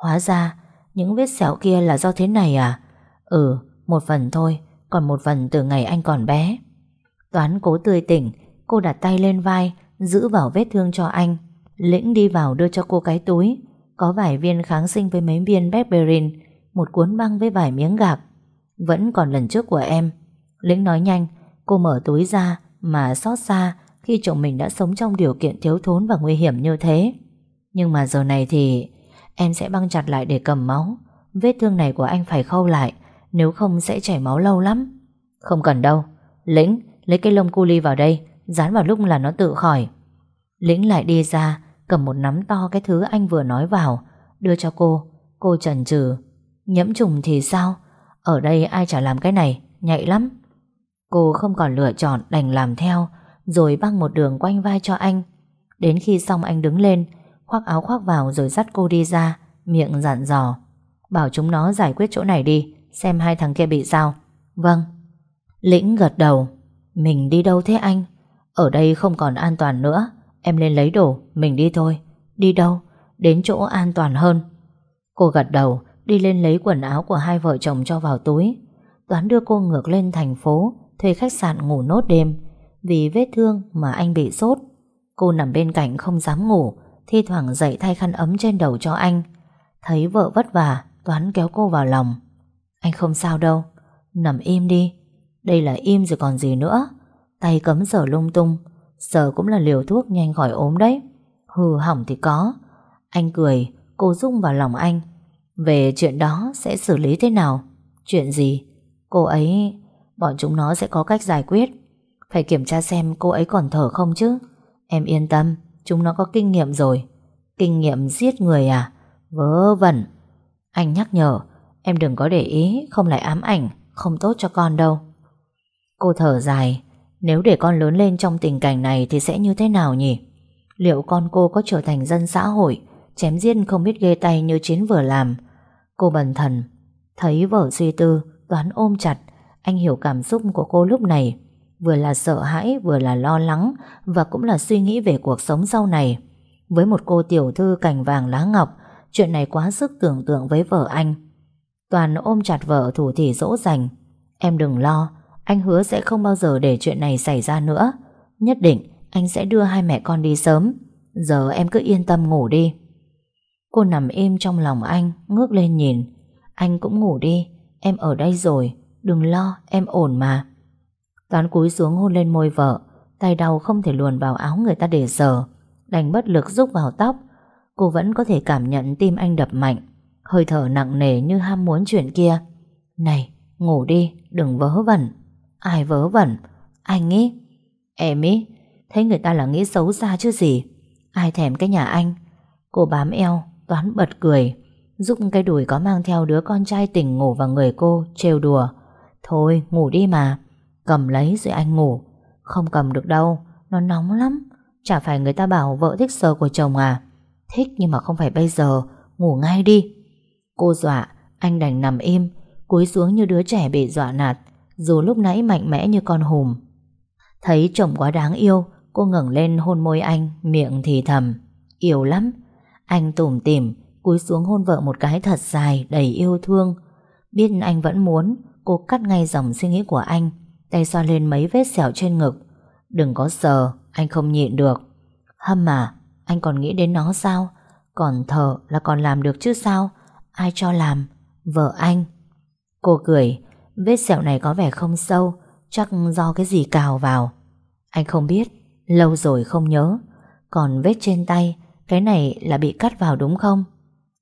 Hóa ra, Những vết sẹo kia là do thế này à? Ừ một phần thôi, Còn một phần từ ngày anh còn bé. Toán cố tươi tỉnh, Cô đặt tay lên vai, Giữ vào vết thương cho anh. Lĩnh đi vào đưa cho cô cái túi. Có vài viên kháng sinh với mấy viên Berberin, Một cuốn băng với vài miếng gạc. Vẫn còn lần trước của em. Lĩnh nói nhanh Cô mở túi ra mà xót xa Khi chồng mình đã sống trong điều kiện thiếu thốn và nguy hiểm như thế. Nhưng mà giờ này thì Em sẽ băng chặt lại để cầm máu. Vết thương này của anh phải khâu lại, Nếu không sẽ chảy máu lâu lắm. Không cần đâu. Lĩnh, lấy cây lông cu ly vào đây, Dán vào lúc là nó tự khỏi. Lĩnh lại đi ra, Cầm một nắm to cái thứ anh vừa nói vào, Đưa cho cô. Cô chần chừ. Nhẫm trùng thì sao? Ở đây ai chả làm cái này, Nhạy lắm. Cô không còn lựa chọn đành làm theo, Rồi băng một đường quanh vai cho anh. Đến khi xong anh đứng lên, Khoác áo khoác vào rồi dắt cô đi ra, Miệng dặn dò. Bảo chúng nó giải quyết chỗ này đi, Xem hai thằng kia bị sao. Vâng. Lĩnh gật đầu. Mình đi đâu thế anh? Ở đây không còn an toàn nữa. Em lên lấy đồ, Mình đi thôi. Đi đâu? Đến chỗ an toàn hơn. Cô gật đầu, Đi lên lấy quần áo của hai vợ chồng cho vào túi. Toán đưa cô ngược lên thành phố. Thuê khách sạn ngủ nốt đêm. Vì vết thương mà anh bị sốt. Cô nằm bên cạnh không dám ngủ, Thi thoảng dậy thay khăn ấm trên đầu cho anh. Thấy vợ vất vả, Toán kéo cô vào lòng. Anh không sao đâu, Nằm im đi. Đây là im rồi còn gì nữa. Tay cấm sở lung tung, Sở cũng là liều thuốc nhanh khỏi ốm đấy. Hư hỏng thì có. Anh cười, Cô rung vào lòng anh. Về chuyện đó sẽ xử lý thế nào? Chuyện gì? Cô ấy Bọn chúng nó sẽ có cách giải quyết. Phải kiểm tra xem cô ấy còn thở không chứ. Em yên tâm, Chúng nó có kinh nghiệm rồi. Kinh nghiệm giết người à? Vớ vẩn. Anh nhắc nhở, Em đừng có để ý, Không lại ám ảnh, Không tốt cho con đâu. Cô thở dài, Nếu để con lớn lên trong tình cảnh này Thì sẽ như thế nào nhỉ? Liệu con cô có trở thành dân xã hội, Chém giết không biết ghê tay như Chiến vừa làm? Cô bần thần, Thấy vợ suy tư, Toán ôm chặt anh hiểu cảm xúc của cô lúc này, Vừa là sợ hãi, Vừa là lo lắng, Và cũng là suy nghĩ về cuộc sống sau này. Với một cô tiểu thư cành vàng lá ngọc, Chuyện này quá sức tưởng tượng với vợ anh. Toàn ôm chặt vợ thủ thỉ dỗ dành. Em đừng lo, Anh hứa sẽ không bao giờ để chuyện này xảy ra nữa. Nhất định, anh sẽ đưa hai mẹ con đi sớm. Giờ em cứ yên tâm ngủ đi. Cô nằm im trong lòng anh, Ngước lên nhìn. Anh cũng ngủ đi, Em ở đây rồi. Đừng lo, em ổn mà. Toán cúi xuống hôn lên môi vợ, Tay đau không thể luồn vào áo người ta để sờ Đành bất lực rúc vào tóc. Cô vẫn có thể cảm nhận tim anh đập mạnh, Hơi thở nặng nề như ham muốn chuyện kia. Này, ngủ đi, Đừng vớ vẩn. Ai vớ vẩn? Anh ý. Em ý, Thấy người ta là nghĩ xấu xa chứ gì. Ai thèm cái nhà anh? Cô bám eo, Toán bật cười, Giúp cái đùi có mang theo đứa con trai tỉnh ngủ vào người cô, trêu đùa. Thôi, ngủ đi mà. Cầm lấy rồi anh ngủ. Không cầm được đâu, Nó nóng lắm. Chả phải người ta bảo vợ thích sờ của chồng à? Thích nhưng mà không phải bây giờ. Ngủ ngay đi. Cô dọa, Anh đành nằm im, Cúi xuống như đứa trẻ bị dọa nạt, Dù lúc nãy mạnh mẽ như con hùm. Thấy chồng quá đáng yêu, Cô ngẩng lên hôn môi anh, Miệng thì thầm. Yêu lắm. Anh tủm tỉm, Cúi xuống hôn vợ một cái thật dài, Đầy yêu thương. Biết anh vẫn muốn Cô cắt ngay dòng suy nghĩ của anh, Tay xoa lên mấy vết sẹo trên ngực. Đừng có sờ, Anh không nhịn được. Hâm à Anh còn nghĩ đến nó sao? Còn thở là còn làm được chứ sao? Ai cho làm? Vợ anh. Cô cười, Vết sẹo này có vẻ không sâu, Chắc do cái gì cào vào. Anh không biết, Lâu rồi không nhớ. Còn vết trên tay, Cái này là bị cắt vào đúng không?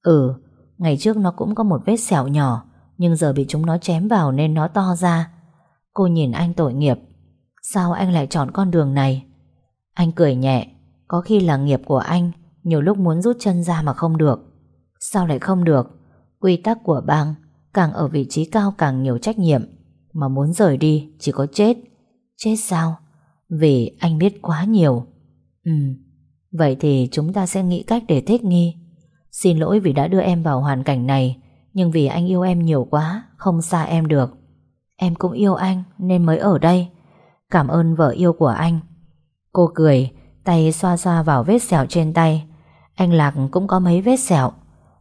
Ừ Ngày trước nó cũng có một vết sẹo nhỏ nhưng giờ bị chúng nó chém vào nên nó to ra. Cô nhìn anh tội nghiệp. Sao anh lại chọn con đường này? Anh cười nhẹ. Có khi là nghiệp của anh, Nhiều lúc muốn rút chân ra mà không được. Sao lại không được? Quy tắc của bang Càng ở vị trí cao càng nhiều trách nhiệm. Mà muốn rời đi, chỉ có chết. Chết sao? Vì anh biết quá nhiều. Ừ Vậy thì chúng ta sẽ nghĩ cách để thích nghi. Xin lỗi vì đã đưa em vào hoàn cảnh này. Nhưng vì anh yêu em nhiều quá, Không xa em được. Em cũng yêu anh nên mới ở đây. Cảm ơn vợ yêu của anh. Cô cười, Tay xoa xoa vào vết sẹo trên tay. Anh Lạc cũng có mấy vết sẹo.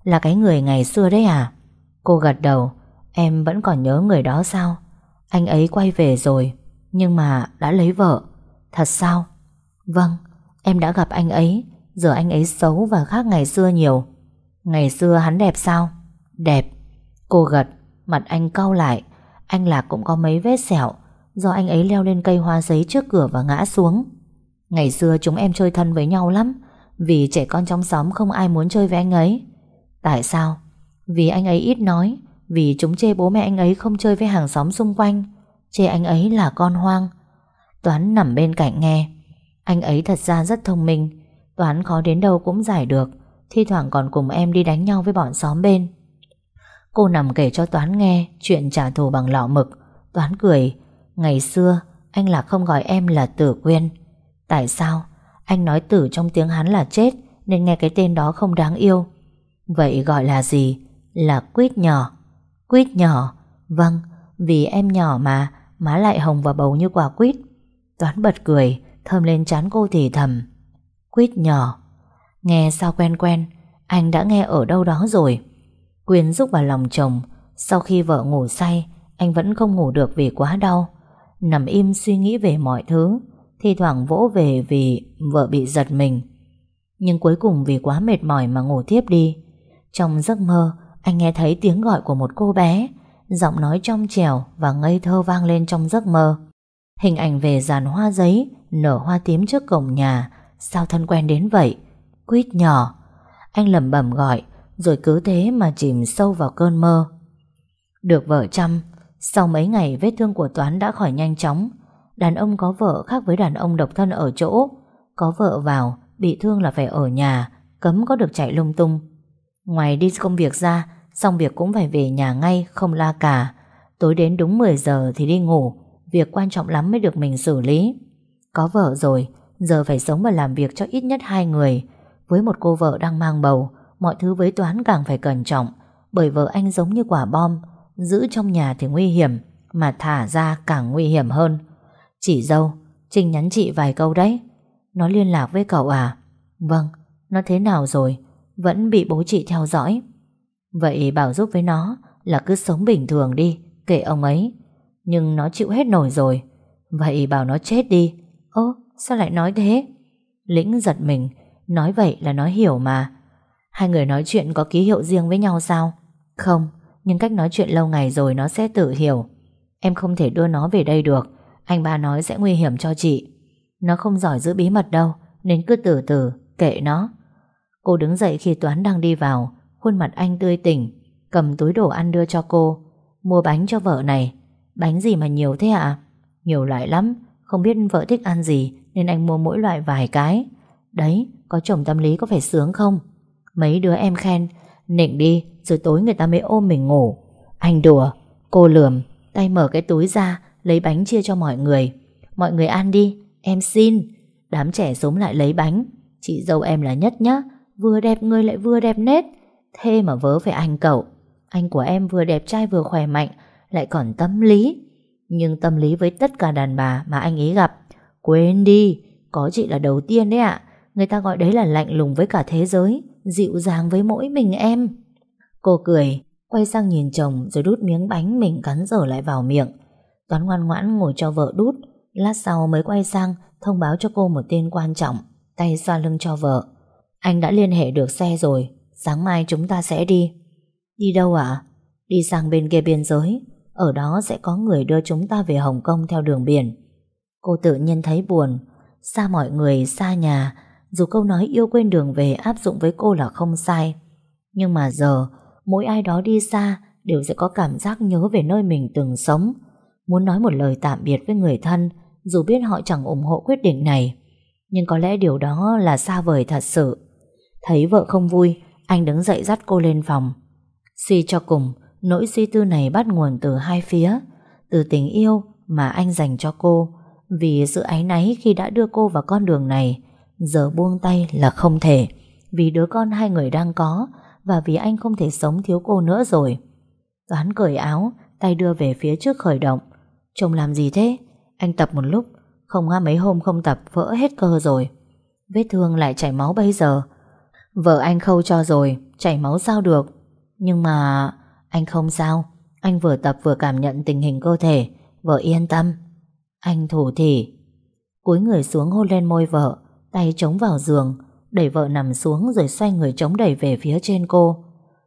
Là cái người ngày xưa đấy à? Cô gật đầu, Em vẫn còn nhớ người đó sao? Anh ấy quay về rồi, Nhưng mà đã lấy vợ. Thật sao? Vâng Em đã gặp anh ấy. Giờ anh ấy xấu và khác ngày xưa nhiều. Ngày xưa hắn đẹp sao? Đẹp. Cô gật, mặt anh cau lại. Anh Lạc cũng có mấy vết sẹo do anh ấy leo lên cây hoa giấy trước cửa và ngã xuống. Ngày xưa chúng em chơi thân với nhau lắm vì trẻ con trong xóm không ai muốn chơi với anh ấy. Tại sao? Vì anh ấy ít nói vì chúng chê bố mẹ anh ấy không chơi với hàng xóm xung quanh Chê anh ấy là con hoang Toán nằm bên cạnh nghe Anh ấy thật ra rất thông minh Toán khó đến đâu cũng giải được Thi thoảng còn cùng em đi đánh nhau với bọn xóm bên Cô nằm kể cho Toán nghe Chuyện trả thù bằng lọ mực. Toán cười, Ngày xưa, anh là không gọi em là Tử Quyên. Tại sao? Anh nói tử trong tiếng hắn là chết, Nên nghe cái tên đó không đáng yêu. Vậy gọi là gì? Là quýt nhỏ. Quýt nhỏ? Vâng Vì em nhỏ mà, Má lại hồng và bầu như quả quýt. Toán bật cười, Thơm lên chán cô thì thầm. Quýt nhỏ? Nghe sao quen quen, Anh đã nghe ở đâu đó rồi? Quyên rúc vào lòng chồng. Sau khi vợ ngủ say, Anh vẫn không ngủ được vì quá đau. Nằm im suy nghĩ về mọi thứ, Thi thoảng vỗ về vì vợ bị giật mình. Nhưng cuối cùng vì quá mệt mỏi mà ngủ tiếp đi. Trong giấc mơ, Anh nghe thấy tiếng gọi của một cô bé. Giọng nói trong trẻo và ngây thơ vang lên trong giấc mơ. Hình ảnh về dàn hoa giấy, Nở hoa tím trước cổng nhà. Sao thân quen đến vậy? Quýt nhỏ. Anh lẩm bẩm gọi. Rồi cứ thế mà chìm sâu vào cơn mơ. Được vợ chăm, Sau mấy ngày vết thương của Toán đã khỏi nhanh chóng. Đàn ông có vợ khác với đàn ông độc thân ở chỗ. Có vợ vào, Bị thương là phải ở nhà, Cấm có được chạy lung tung. Ngoài đi công việc ra, Xong việc cũng phải về nhà ngay, Không la cả. Tối đến đúng 10 giờ thì đi ngủ, Việc quan trọng lắm mới được mình xử lý. Có vợ rồi, Giờ phải sống và làm việc cho ít nhất hai người. Với một cô vợ đang mang bầu Mọi thứ với Toán càng phải cẩn trọng, Bởi vợ anh giống như quả bom, Giữ trong nhà thì nguy hiểm, Mà thả ra càng nguy hiểm hơn. Chị dâu, Trinh nhắn chị vài câu đấy. Nó liên lạc với cậu à? Vâng Nó thế nào rồi? Vẫn bị bố chị theo dõi. Vậy bảo giúp với nó Là cứ sống bình thường đi, Kệ ông ấy. Nhưng nó chịu hết nổi rồi. Vậy bảo nó chết đi. Ơ, sao lại nói thế? Lĩnh giật mình, Nói vậy là nói hiểu mà. Hai người nói chuyện có ký hiệu riêng với nhau sao? Không, Nhưng cách nói chuyện lâu ngày rồi nó sẽ tự hiểu. Em không thể đưa nó về đây được. Anh ba nói sẽ nguy hiểm cho chị. Nó không giỏi giữ bí mật đâu, Nên cứ từ từ, kệ nó. Cô đứng dậy khi Toán đang đi vào, Khuôn mặt anh tươi tỉnh, Cầm túi đồ ăn đưa cho cô. Mua bánh cho vợ này. Bánh gì mà nhiều thế ạ? Nhiều loại lắm, Không biết vợ thích ăn gì, Nên anh mua mỗi loại vài cái. Đấy, có chồng tâm lý có phải sướng không? Mấy đứa em khen, Nịnh đi, rồi tối người ta mới ôm mình ngủ. Anh đùa, Cô lườm, Tay mở cái túi ra, Lấy bánh chia cho mọi người. Mọi người ăn đi, Em xin. Đám trẻ sống lại lấy bánh. Chị dâu em là nhất nhá, Vừa đẹp người lại vừa đẹp nết. Thế mà vớ phải anh cậu. Anh của em vừa đẹp trai vừa khỏe mạnh, Lại còn tâm lý. Nhưng tâm lý với tất cả đàn bà mà anh ấy gặp, Quên đi, Có chị là đầu tiên đấy ạ. Người ta gọi đấy là lạnh lùng với cả thế giới. Dịu dàng với mỗi mình em. Cô cười Quay sang nhìn chồng rồi đút miếng bánh Mình cắn dở lại vào miệng. Toán ngoan ngoãn ngồi cho vợ đút Lát sau mới quay sang thông báo cho cô một tin quan trọng Tay xoa lưng cho vợ. Anh đã liên hệ được xe rồi Sáng mai chúng ta sẽ đi. Đi đâu ạ? Đi sang bên kia biên giới Ở đó sẽ có người đưa chúng ta về Hồng Kông theo đường biển. Cô tự nhiên thấy buồn Xa mọi người, xa nhà dù câu nói yêu quên đường về áp dụng với cô là không sai. Nhưng mà giờ, Mỗi ai đó đi xa Đều sẽ có cảm giác nhớ về nơi mình từng sống. Muốn nói một lời tạm biệt với người thân, Dù biết họ chẳng ủng hộ quyết định này. Nhưng có lẽ điều đó là xa vời thật sự. Thấy vợ không vui, anh đứng dậy dắt cô lên phòng. Suy cho cùng, Nỗi suy tư này bắt nguồn từ hai phía. Từ tình yêu mà anh dành cho cô. Vì sự áy náy khi đã đưa cô vào con đường này Giờ buông tay là không thể, Vì đứa con hai người đang có Và vì anh không thể sống thiếu cô nữa rồi. Toán cởi áo, Tay đưa về phía trước khởi động. Chồng làm gì thế? Anh tập một lúc, Không ngã mấy hôm không tập, vỡ hết cơ rồi. Vết thương lại chảy máu bây giờ. Vợ anh khâu cho rồi, Chảy máu sao được? Nhưng mà anh không sao, Anh vừa tập vừa cảm nhận tình hình cơ thể, Vợ yên tâm. Anh thủ thỉ. Cúi người xuống hôn lên môi vợ. Tay chống vào giường, Đẩy vợ nằm xuống rồi xoay người chống đẩy về phía trên cô.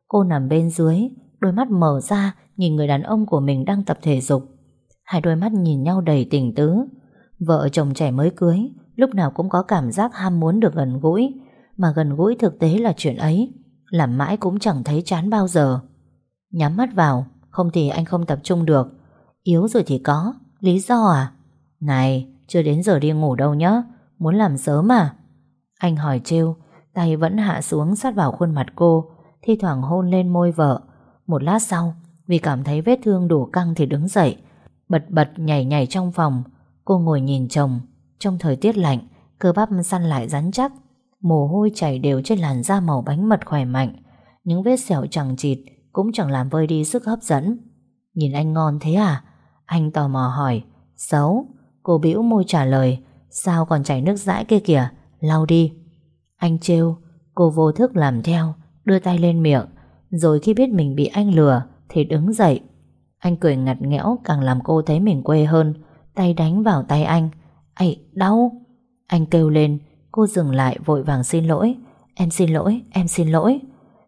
Cô nằm bên dưới, Đôi mắt mở ra, Nhìn người đàn ông của mình đang tập thể dục. Hai đôi mắt nhìn nhau đầy tình tứ. Vợ chồng trẻ mới cưới, Lúc nào cũng có cảm giác ham muốn được gần gũi, Mà gần gũi thực tế là chuyện ấy, Làm mãi cũng chẳng thấy chán bao giờ. Nhắm mắt vào, Không thì anh không tập trung được. Yếu rồi thì có, Lý do à? Này, chưa đến giờ đi ngủ đâu nhá. Muốn làm sớm à Anh hỏi trêu Tay vẫn hạ xuống sát vào khuôn mặt cô, Thi thoảng hôn lên môi vợ. Một lát sau, Vì cảm thấy vết thương đủ căng thì đứng dậy, Bật bật nhảy nhảy trong phòng. Cô ngồi nhìn chồng. Trong thời tiết lạnh, Cơ bắp săn lại rắn chắc. Mồ hôi chảy đều trên làn da màu bánh mật khỏe mạnh. Những vết sẹo chẳng chịt, Cũng chẳng làm vơi đi sức hấp dẫn. Nhìn anh ngon thế à? Anh tò mò hỏi. Xấu, Cô bĩu môi trả lời. Sao còn chảy nước dãi kia kìa? Lau đi. Anh trêu Cô vô thức làm theo Đưa tay lên miệng. Rồi khi biết mình bị anh lừa Thì đứng dậy. Anh cười ngặt nghẽo càng làm cô thấy mình quê hơn. Tay đánh vào tay anh. Ây đau. Anh kêu lên Cô dừng lại vội vàng xin lỗi. Em xin lỗi, em xin lỗi.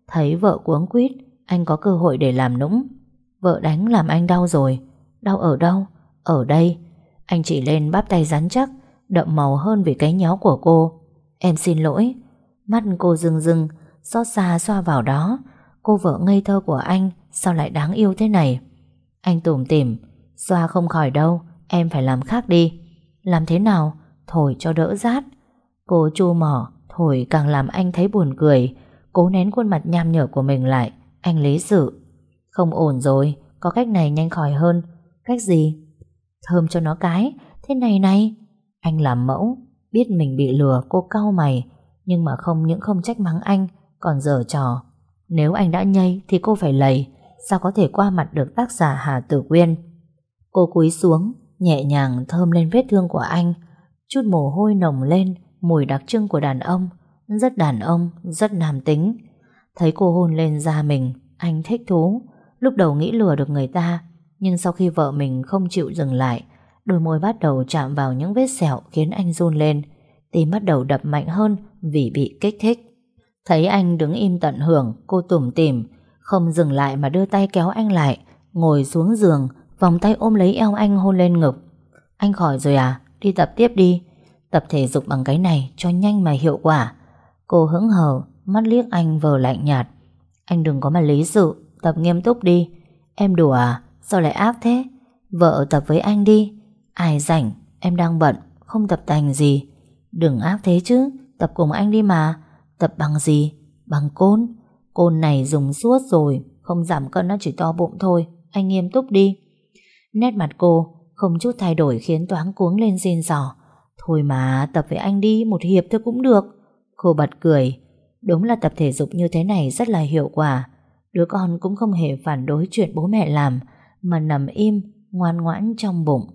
Thấy vợ cuống quýt Anh có cơ hội để làm nũng. Vợ đánh làm anh đau rồi. Đau ở đâu? Ở đây. Anh chỉ lên bắp tay rắn chắc. Đậm màu hơn vì cái nhó của cô. Em xin lỗi. Mắt cô rưng rưng, Xót xa xoa vào đó. Cô vợ ngây thơ của anh, Sao lại đáng yêu thế này? Anh tủm tỉm, Xoa không khỏi đâu, Em phải làm khác đi. Làm thế nào? Thổi cho đỡ rát. Cô chu mỏ, Thổi càng làm anh thấy buồn cười. Cố nén khuôn mặt nham nhở của mình lại, Anh lý sự. Không ổn rồi, Có cách này nhanh khỏi hơn. Cách gì? Thơm cho nó cái, Thế này này. Anh làm mẫu Biết mình bị lừa cô cau mày. Nhưng mà không những không trách mắng anh Còn dở trò. Nếu anh đã nhây thì cô phải lầy. Sao có thể qua mặt được tác giả Hà Tử Quyên? Cô cúi xuống Nhẹ nhàng thơm lên vết thương của anh. Chút mồ hôi nồng lên Mùi đặc trưng của đàn ông. Rất đàn ông, rất nam tính. Thấy cô hôn lên da mình Anh thích thú. Lúc đầu nghĩ lừa được người ta Nhưng sau khi vợ mình không chịu dừng lại Đôi môi bắt đầu chạm vào những vết sẹo Khiến anh run lên. Tim bắt đầu đập mạnh hơn vì bị kích thích. Thấy anh đứng im tận hưởng, Cô tủm tỉm, Không dừng lại mà đưa tay kéo anh lại, Ngồi xuống giường, Vòng tay ôm lấy eo anh hôn lên ngực. Anh khỏi rồi à? Đi tập tiếp đi. Tập thể dục bằng cái này cho nhanh mà hiệu quả. Cô hững hờ, Mắt liếc anh vờ lạnh nhạt. Anh đừng có mà lý sự, Tập nghiêm túc đi. Em đùa à? Sao lại ác thế? Vợ tập với anh đi. Ai rảnh, Em đang bận, Không tập tành gì. Đừng ác thế chứ, Tập cùng anh đi mà. Tập bằng gì? Bằng côn. Côn này dùng suốt rồi, Không giảm cân nó chỉ to bụng thôi. Anh nghiêm túc đi. Nét mặt cô không chút thay đổi khiến Toáng cuống lên xin sỏ. Thôi mà, tập với anh đi, một hiệp thôi cũng được. Cô bật cười. Đúng là tập thể dục như thế này rất là hiệu quả. Đứa con cũng không hề phản đối chuyện bố mẹ làm, Mà nằm im, ngoan ngoãn trong bụng.